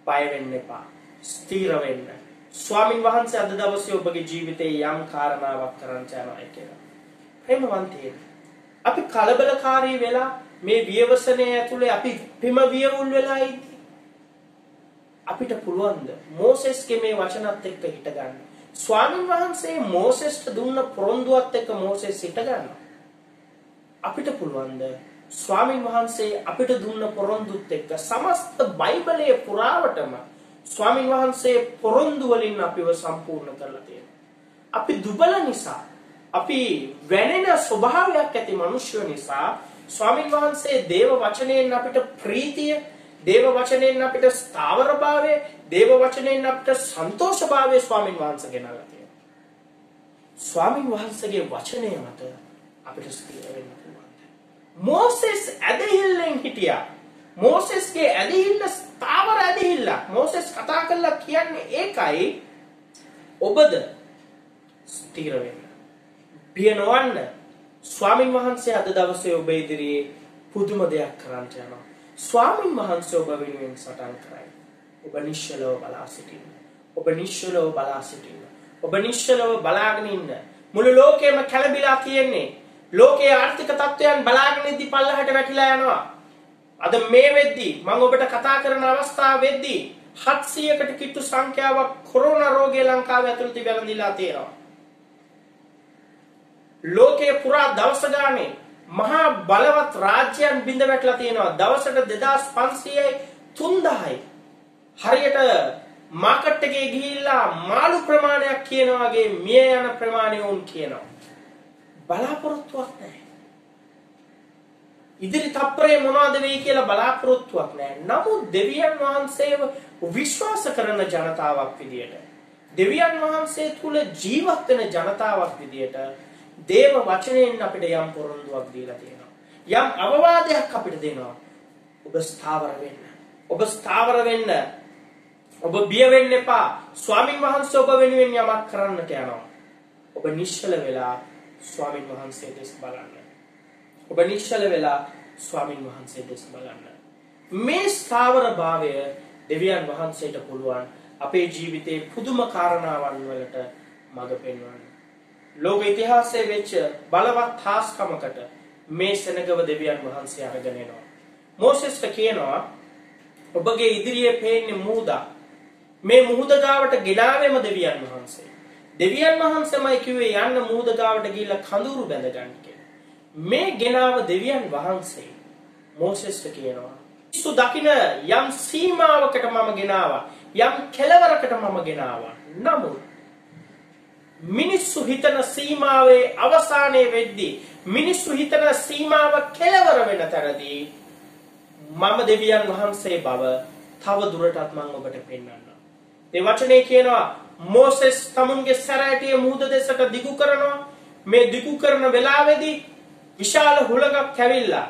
බය වෙන්න එපා. ස්ථීර වෙන්න. ස්වාමින් වහන්සේ අද දවසේ ඔබගේ ජීවිතේ යම් කාරණාවක් කරන්න යනවා කියලා. ප්‍රේමවන්තයනි. අපි කලබලකාරී වෙලා මේ වියවසනය ඇතුලේ අපි පිම වියවුල් වෙලා ඉන්නේ. අපිට පුළුවන්ද මෝසෙස්ගේ මේ වචනත් එක්ක හිට ගන්න. ස්වාමින් වහන්සේ මෝසෙස්ට දුන්න පොරොන්දුවත් එක්ක මෝසෙස් හිට ගන්නවා. අපිට පුළුවන්ද ස්වාමින් වහන්සේ අපිට දුන්න පොරොන්දුත් එක්ක සමස්ත බයිබලයේ පුරාවටම ස්වාමින් වහන්සේ පොරොන්දු වලින් අපිව සම්පූර්ණ කරලා තියෙනවා. අපි දුබල නිසා අපි වැනෙන ස්වභාවයක් ඇති මිනිස්සු නිසා ස්වාමින් වහන්සේ දේව වචනයෙන් අපිට ප්‍රීතිය දේව වචනයෙන් අපිට ස්ථාවරභාවය දේව වචනයෙන් අපිට සන්තෝෂභාවය ස්වාමින් වහන්සේ ගෙනල්ලා තියෙනවා. ස්වාමින් වහන්සේගේ වචනය මත අපිට ස්ථිර වෙන්න පුළුවන්. මෝසෙස් ඇදහිල්ලෙන් හිටියා. මෝසෙස්ගේ ඇදහිල්ල ස්ථාවර ඇදහිල්ල. මෝසෙස් කතා කරලා කියන්නේ ඒකයි ඔබද ස්ථිර වෙන්න. බිය නොවන්න. ස්වාමින් වහන්සේ අද දවසේ ඔබ ඉදිරියේ පුදුම දෙයක් කරන්න යනවා. ස්වාමින් වහන්සේ ඔබ වෙනුවෙන් සටන් කරයි. ඔබ නිශ්චලව බලා සිටින්න. ඔබ නිශ්චලව බලා සිටින්න. ඔබ නිශ්චලව බලාගෙන ඉන්න. මුළු ලෝකෙම කැළඹිලා තියෙන්නේ. ලෝකයේ ආර්ථික තත්ත්වයන් බලාගෙන ඉද්දි පල්ලහට වැටිලා යනවා. අද මේ වෙද්දි මම ඔබට කතා කරන අවස්ථාව වෙද්දි 700කට කිට්ටු සංඛ්‍යාවක් කොරෝනා රෝගය ලංකාවේ ඇතුළත වැළඳිලා තියෙනවා. ලෝකයේ පුරා දවස ගානේ මහා බලවත් රාජ්‍යයන් බිඳ වැටලා තියෙනවා. දවසට 2500යි 3000යි. හරියට මාකට් එකේ ගිහිල්ලා මාළු ප්‍රමාණයක් කියන වගේ මිය යන ප්‍රමාණය උන් කියනවා. බලාපොරොත්තුවක් නැහැ. ඉදිරි තප්පරේ මොනවද වෙයි කියලා බලාපොරොත්තුවක් නැහැ. නමුත් දෙවියන් වහන්සේව විශ්වාස කරන ජනතාවක් විදියට දෙවියන් වහන්සේ තුල ජීවත් වෙන ජනතාවක් විදියට දේව වචනයෙන් අපිට යම් පොරොන්දුවක් දීලා තියෙනවා. යම් අවවාදයක් අපිට දෙනවා. ඔබ ස්ථාවර වෙන්න. ඔබ ස්ථාවර වෙන්න. ඔබ බිය වෙන්න එපා. ස්වාමින් වහන්සේ ඔබ වෙනුවෙන් යමක් කරන්නට යනවා. ඔබ නිශ්චල වෙලා ස්වාමින් වහන්සේ දෙස බලන්න. ඔබ නිශ්චල වෙලා ස්වාමින් වහන්සේ දෙස බලන්න. මේ ස්ථාවර භාවය දෙවියන් වහන්සේට පුළුවන් අපේ ජීවිතේ පුදුම කාරණාවන් වලට මඟ පෙන්වන්න. ලෝක ඉතිහාසයේ වෙච්ච බලවත් හාස්කමකට මේ සෙනගව දෙවියන් වහන්සේ අරගෙන එනවා. මෝසෙස්ට කියනවා ඔබගේ ඉදිරියේ පේන්නේ මුහුදක්. මේ මුහුද ගාවට ගෙනාවෙම දෙවියන් වහන්සේ. දෙවියන් වහන්සේමයි කිව්වේ යන්න මුහුද ගාවට ගිහිල්ලා කඳුරු බැඳ ගන්න කියලා. මේ ගෙනාව දෙවියන් වහන්සේ මෝසෙස්ට කියනවා. ඉස්සු දකින යම් සීමාවකට මම ගෙනාවා. යම් කෙලවරකට මම ගෙනාවා. නමුත් මිනිස්සු හිතන සීමාවේ අවසානයේ වෙද්දී මිනිස්සු හිතන සීමාව කෙලවර වෙන තරදී මම දෙවියන් වහන්සේ බව තව දුරටත් මම ඔබට පෙන්වන්නම්. ඒ වචනේ කියනවා මෝසෙස් තමුන්ගේ සැරෑටිය මුහුද දෙසට දිගු කරනවා. මේ දිගු කරන වෙලාවේදී විශාල හුලඟක් කැවිල්ලා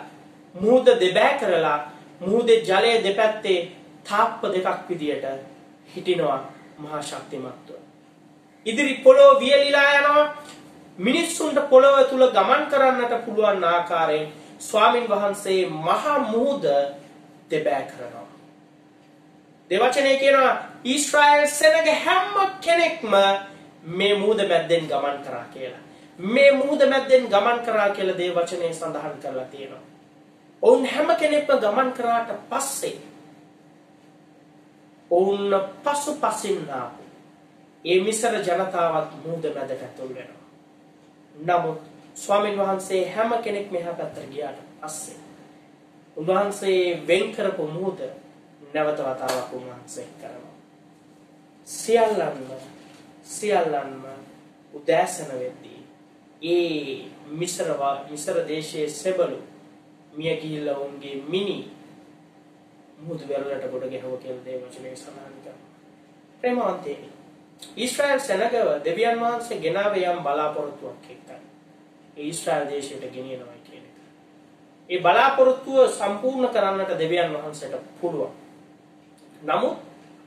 මුහුද දෙබෑ කරලා මුහුදේ ජලය දෙපැත්තේ තාප්ප දෙකක් විදියට හිටිනවා මහා ශක්තිමත්ව. ඉදිරි පොළොව වියලිලා යනවා. මිනිස්සුන්ට පොළොව තුල ගමන් කරන්නට පුළුවන් ආකාරයෙන් ස්වාමින් වහන්සේ මහා මුහුද දෙබෑ කරනවා. දෙවචනේ කියනවා ඊශ්‍රායල් සෙනග හැම කෙනෙක්ම මේ මුහුද මැද්දෙන් ගමන් කරා කියලා. මේ මුහුද මැද්දෙන් ගමන් කරා කියලා දේ වචනේ සඳහන් කරලා තියෙනවා. ඔවුන් හැම කෙනෙක්ම ගමන් කරාට පස්සේ ඔවුන් පසු පසින් ආපු ඒ මිසර ජනතාවත් මුහුද මැදට ඇතුල් වෙනවා. නමුත් ස්වාමින් වහන්සේ හැම කෙනෙක් මෙහා පැත්තට ගියාට පස්සේ උන්වහන්සේ වෙන් කරපු මුහුද නැවත වතාවක් උන්වහන්සේ කරනවා. සියල්ලන්ම සියල්ලන්ම උදෑසන වෙද්දී ඒ මිසර මිසර දේශයේ සෙබළු මිය ගිහිල්ලා උන්ගේ මිනි මුහුදු වැරළට ගොඩ ගැහුව කියලා දේ වචනේ සඳහන් කරනවා. ප්‍රේමවන්තයෙනි ඊශ්‍රායල් සෙනගව දෙවියන් වහන්සේ ගෙනාවේ යම් බලාපොරොත්තුවක් එක්කයි. ඒ ඊශ්‍රායල් දේශයට ගෙනියනවා කියන එක. ඒ බලාපොරොත්තුව සම්පූර්ණ කරන්නට දෙවියන් වහන්සේට පුළුවන්. නමුත්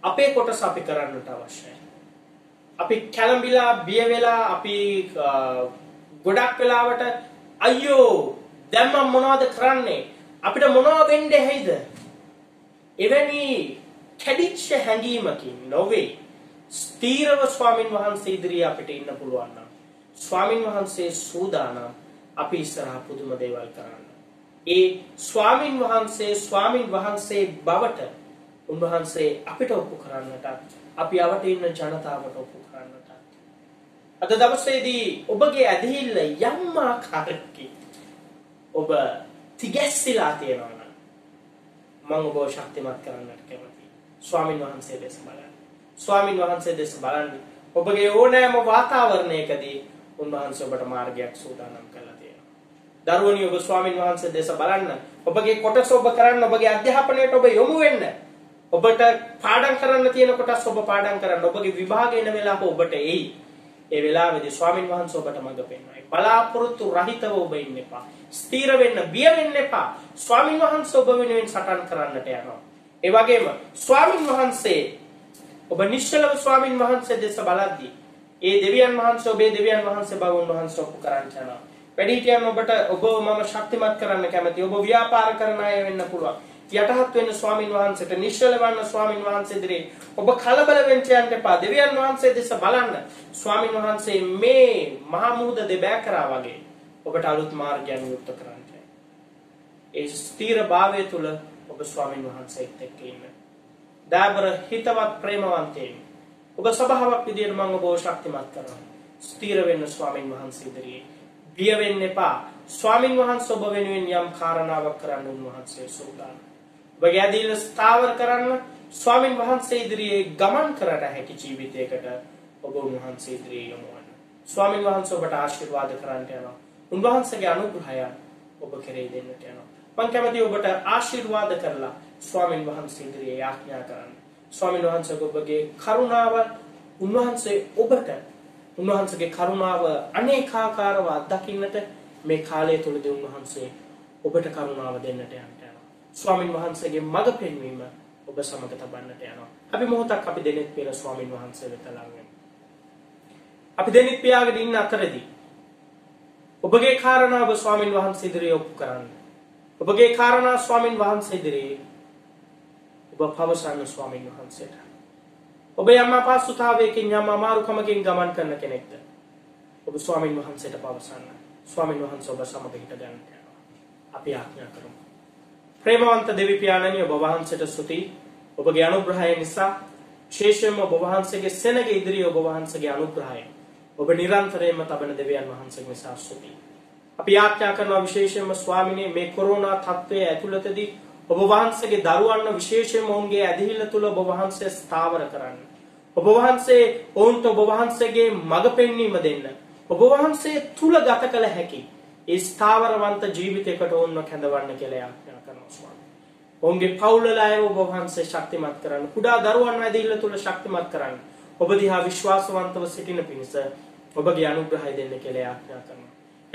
අපේ කොටස අපි කරන්නට අවශ්‍යයි. අපි කැළඹිලා බිය වෙලා අපි ගොඩක් වෙලාවට අයියෝ දැන් මම මොනවද කරන්නේ? අපිට මොනව වෙන්නේ ඇයිද? එවැනි කැඩිච්ච හැඟීමකින් නොවේ ස්ථීරව ස්වාමින් වහන්සේ ඉදිරියේ අපිට ඉන්න පුළුවන් නම් ස්වාමින් වහන්සේ සූදානම් අපි ඉස්සරහා පුදුම දේවල් කරන්න. ඒ ස්වාමින් වහන්සේ ස්වාමින් වහන්සේ බවට උන්වහන්සේ අපිට ඔප්පු කරන්නට අපි අවට ඉන්න ජනතාවට ඔප්පු කරන්නට අද දවසේදී ඔබගේ ඇදහිල්ල යම් ආකාරයකින් ඔබ තිගැස්සිලා තියෙනවා නම් මම ඔබව ශක්තිමත් කරන්නට කැමතියි. ස්වාමින් වහන්සේ දෙස බලන්න. ස්වාමින් වහන්සේ දෙස බලන්න. ඔබගේ ඕනෑම වාතාවරණයකදී උන්වහන්සේ ඔබට මාර්ගයක් සූදානම් කරලා තියෙනවා. දරුවනි ඔබ ස්වාමින් වහන්සේ දෙස බලන්න. ඔබගේ කොටස ඔබ කරන්න ඔබගේ අධ්‍යාපනයට ඔබ යොමු වෙන්න. ඔබට පාඩම් කරන්න තියෙන කොටස් ඔබ පාඩම් කරන්න. ඔබගේ විභාග එන වෙලාව ඔබට එයි. ඒ වෙලාවේදී ස්වාමින් වහන්සේ ඔබට මඟ පෙන්වයි. බලාපොරොත්තු රහිතව ඔබ ඉන්න එපා. ස්ථීර වෙන්න, බිය වෙන්න එපා. ස්වාමින් වහන්සේ ඔබ වෙනුවෙන් සටන් කරන්නට යනවා. ඒ වගේම ස්වාමින් වහන්සේ ඔබ නිශ්චලව ස්වාමින් වහන්සේ දෙස බලද්දී ඒ දෙවියන් වහන්සේ ඔබේ දෙවියන් වහන්සේ බව උන්වහන්සේ ඔප්පු කරන්න යනවා. වැඩිහිටියන් ඔබට ඔබ මම ශක්තිමත් කරන්න කැමති. ඔබ ව්‍යාපාර කරන අය වෙන්න පුළුවන්. යටහත් වෙන්න ස්වාමින් වහන්සේට නිශ්චල වන්න ස්වාමින් වහන්සේ ඉදිරියේ ඔබ කලබල වෙන්න යන්න එපා. දෙවියන් වහන්සේ දෙස බලන්න. ස්වාමින් වහන්සේ මේ මහා මුහුද දෙබෑ කරා වගේ ඔබට අලුත් මාර්ගයන් යුක්ත කරන්න. ඒ ස්ථීර භාවය තුල ඔබ ස්වාමින් වහන්සේත් එක්ක ඉන්න. දෑබර හිතවත් ප්‍රේමවන්තයෙන් ඔබ සභාවක් විදියට මම ඔබ ශක්තිමත් කරනවා. ස්ථීර වෙන්න ස්වාමින් වහන්සේ ඉදිරියේ. බිය වෙන්න එපා. ස්වාමින් වහන්සේ ඔබ වෙනුවෙන් යම් කාරණාවක් කරන්න උන්වහන්සේ සූදානම්. ඔබගේ ඇදහිල්ල ස්ථාවර කරන්න ස්වාමින් වහන්සේ ඉදිරියේ ගමන් කරට හැකි ජීවිතයකට ඔබ උන්වහන්සේ ඉදිරියේ යොමු වන්න. ස්වාමින් වහන්සේ ඔබට ආශිර්වාද කරන්නට යනවා. උන්වහන්සේගේ අනුග්‍රහය ඔබ කෙරෙහි දෙන්නට යනවා. මම කැමතියි ඔබට ආශිර්වාද කරලා ස්වාමින් වහන්සේ ඉදිරියේ යාඥා කරන්න. ස්වාමින් වහන්සේ ඔබගේ කරුණාව උන්වහන්සේ ඔබට උන්වහන්සේගේ කරුණාව අනේකාකාරව අත්දකින්නට මේ කාලය තුලදී උන්වහන්සේ ඔබට කරුණාව දෙන්නට යනවා. ස්වාමින් වහන්සේගේ මඟ පෙන්වීම ඔබ සමග තබන්නට යනවා. අපි මොහොතක් අපි දෙනෙත් පෙර ස්වාමින් වහන්සේ වෙත ලං අපි දෙනෙත් පියාගෙන ඉන්න අතරදී ඔබගේ කාරණාව ස්වාමින් වහන්සේ ඉදිරියේ ඔප්පු කරන්න. ඔබගේ කාරණා ස්වාමින් වහන්සේ ඉදිරියේ ඔබ පවසන්න ස්වාමින් වහන්සේට. ඔබ යම් අපහසුතාවයකින් යම් අමාරුකමකින් ගමන් කරන කෙනෙක්ද ඔබ ස්වාමින් වහන්සේට පවසන්න. ස්වාමින් වහන්සේ ඔබ සමග හිට ගන්න යනවා. අපි ආඥා කරමු. ප්‍රේමවන්ත දෙවි පියාණනි ඔබ වහන්සේට ස්තුතියි. ඔබගේ අනුග්‍රහය නිසා විශේෂයෙන්ම ඔබ වහන්සේගේ සෙනග ඉදිරියේ ඔබ වහන්සේගේ අනුග්‍රහය ඔබ නිරන්තරයෙන්ම තබන දෙවියන් වහන්සේගේ නිසා ස්තුතියි. අපි ආඥා කරනවා විශේෂයෙන්ම ස්වාමිනේ මේ කොරෝනා තත්ත්වයේ ඇතුළතදී ඔබ වහන්සේගේ දරුවන්ව විශේෂයෙන්ම ඔවුන්ගේ ඇදහිල්ල තුල ඔබ වහන්සේ ස්ථාවර කරන්න. ඔබ වහන්සේ ඔවුන්ට ඔබ වහන්සේගේ මඟ පෙන්වීම දෙන්න. ඔබ වහන්සේ තුල ගත කළ හැකි ඒ ස්ථාවරවන්ත ජීවිතයකට ඔවුන්ව කැඳවන්න කියලා ආඥා කරනවා ස්වාමී. ඔවුන්ගේ පවුලල අය ඔබ වහන්සේ ශක්තිමත් කරන්න. කුඩා දරුවන් ඇදහිල්ල තුල ශක්තිමත් කරන්න. ඔබ දිහා විශ්වාසවන්තව සිටින පිණිස ඔබගේ අනුග්‍රහය දෙන්න කියලා ආඥා කරනවා.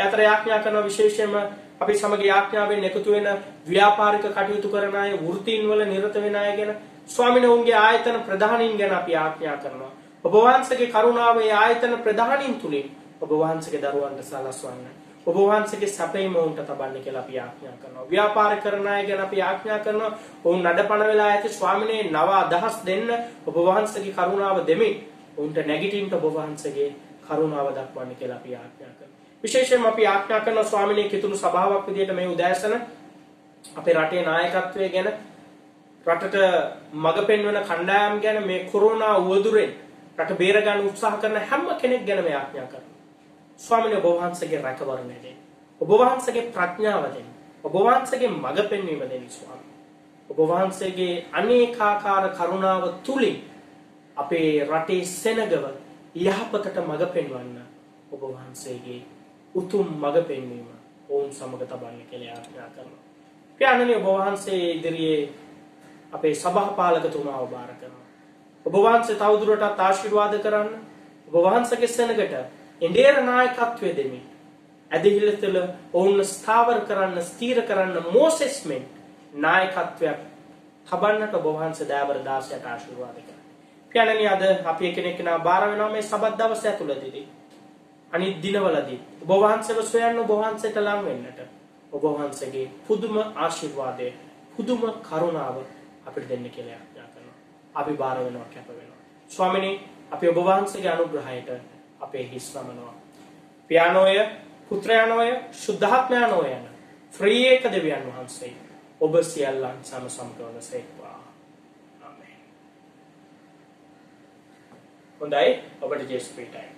යතර ආඥා කරන විශේෂයෙන්ම අපි සමග යාඥාවෙන් එකතු වෙන ව්‍යාපාරික කටයුතු කරන අය, වෘත්තීන් වල නිරත වෙන අය ගැන ස්වාමීන් වහන්සේගේ ආයතන ප්‍රධානීන් ගැන අපි ආඥා කරනවා. ඔබ වහන්සේගේ කරුණාව ඒ ආයතන ප්‍රධානීන් තුලින් ඔබ වහන්සේගේ දරුවන්ට සලස්වන්න. ඔබ වහන්සේගේ සැපේම උන්ට තබන්න කියලා අපි ආඥා කරනවා. ව්‍යාපාර කරන අය ගැන අපි ආඥා කරනවා. ඔවුන් නඩපණ වෙලා ඇති ස්වාමිනේ නව අදහස් දෙන්න ඔබ වහන්සේගේ කරුණාව දෙමින් උන්ට නැගිටින්න ඔබ වහන්සේගේ කරුණාව දක්වන්න කියලා අපි ආඥා කරනවා. විශේෂයෙන්ම අපි ආඥා කරන ස්වාමිනේ කිතුණු සභාවක් විදිහට මේ උදෑසන අපේ රටේ නායකත්වය ගැන රටට මඟ පෙන්වන කණ්ඩායම් ගැන මේ කොරෝනා උවදුරෙන් රට බේර ගන්න උත්සාහ කරන හැම කෙනෙක් ගැන මේ ආඥා කරනවා. ස්වාමිනේ ඔබ වහන්සේගේ රැකවරණය දෙන්න. ඔබ වහන්සේගේ ප්‍රඥාව දෙන්න. ඔබ වහන්සේගේ මඟ පෙන්වීම දෙන්න ස්වාමී. ඔබ වහන්සේගේ අනේකාකාර කරුණාව තුලින් අපේ රටේ සෙනගව යහපතට මඟ පෙන්වන්න ඔබ වහන්සේගේ උතුම් මඟ පෙන්වීම ඔවුන් සමග තබන්න කියලා ආඥා කරනවා. පියාණනි ඔබ වහන්සේ ඉදිරියේ අපේ සභාපාලකතුමාව බාර කරනවා. ඔබ වහන්සේ තවදුරටත් ආශිර්වාද කරන්න. ඔබ වහන්සේගේ සෙනගට එඬේර නායකත්වය දෙමින් ඇදහිල්ල තුළ ඔවුන් ස්ථාවර කරන්න ස්ථීර කරන්න මෝසෙස් මෙන් නායකත්වයක් තබන්නට ඔබ වහන්සේ දෑවර 16ට ආශිර්වාද කරනවා. පියාණනි අද අපි එකිනෙකනා බාර වෙනවා මේ සබත් දවස් ඇතුළතදී. අනිත් දිනවලදී ඔබ වහන්සේව සොයන්න ඔබ වහන්සේට ලං වෙන්නට ඔබ වහන්සේගේ පුදුම ආශිර්වාදය පුදුම කරුණාව අපිට දෙන්න කියලා ආඥා කරනවා. අපි බාර වෙනවා කැප වෙනවා. ස්වාමිනේ අපි ඔබ වහන්සේගේ අනුග්‍රහයට අපේ හිස් නමනවා. පියානෝය, පුත්‍රයානෝය, සුද්ධාත්මයානෝය යන ත්‍රිේක දෙවියන් වහන්සේ ඔබ සියල්ලන් සම සම්පූර්ණ සේක්වා. ආමේන්. හොඳයි ඔබට ජේසුස් පිටයි.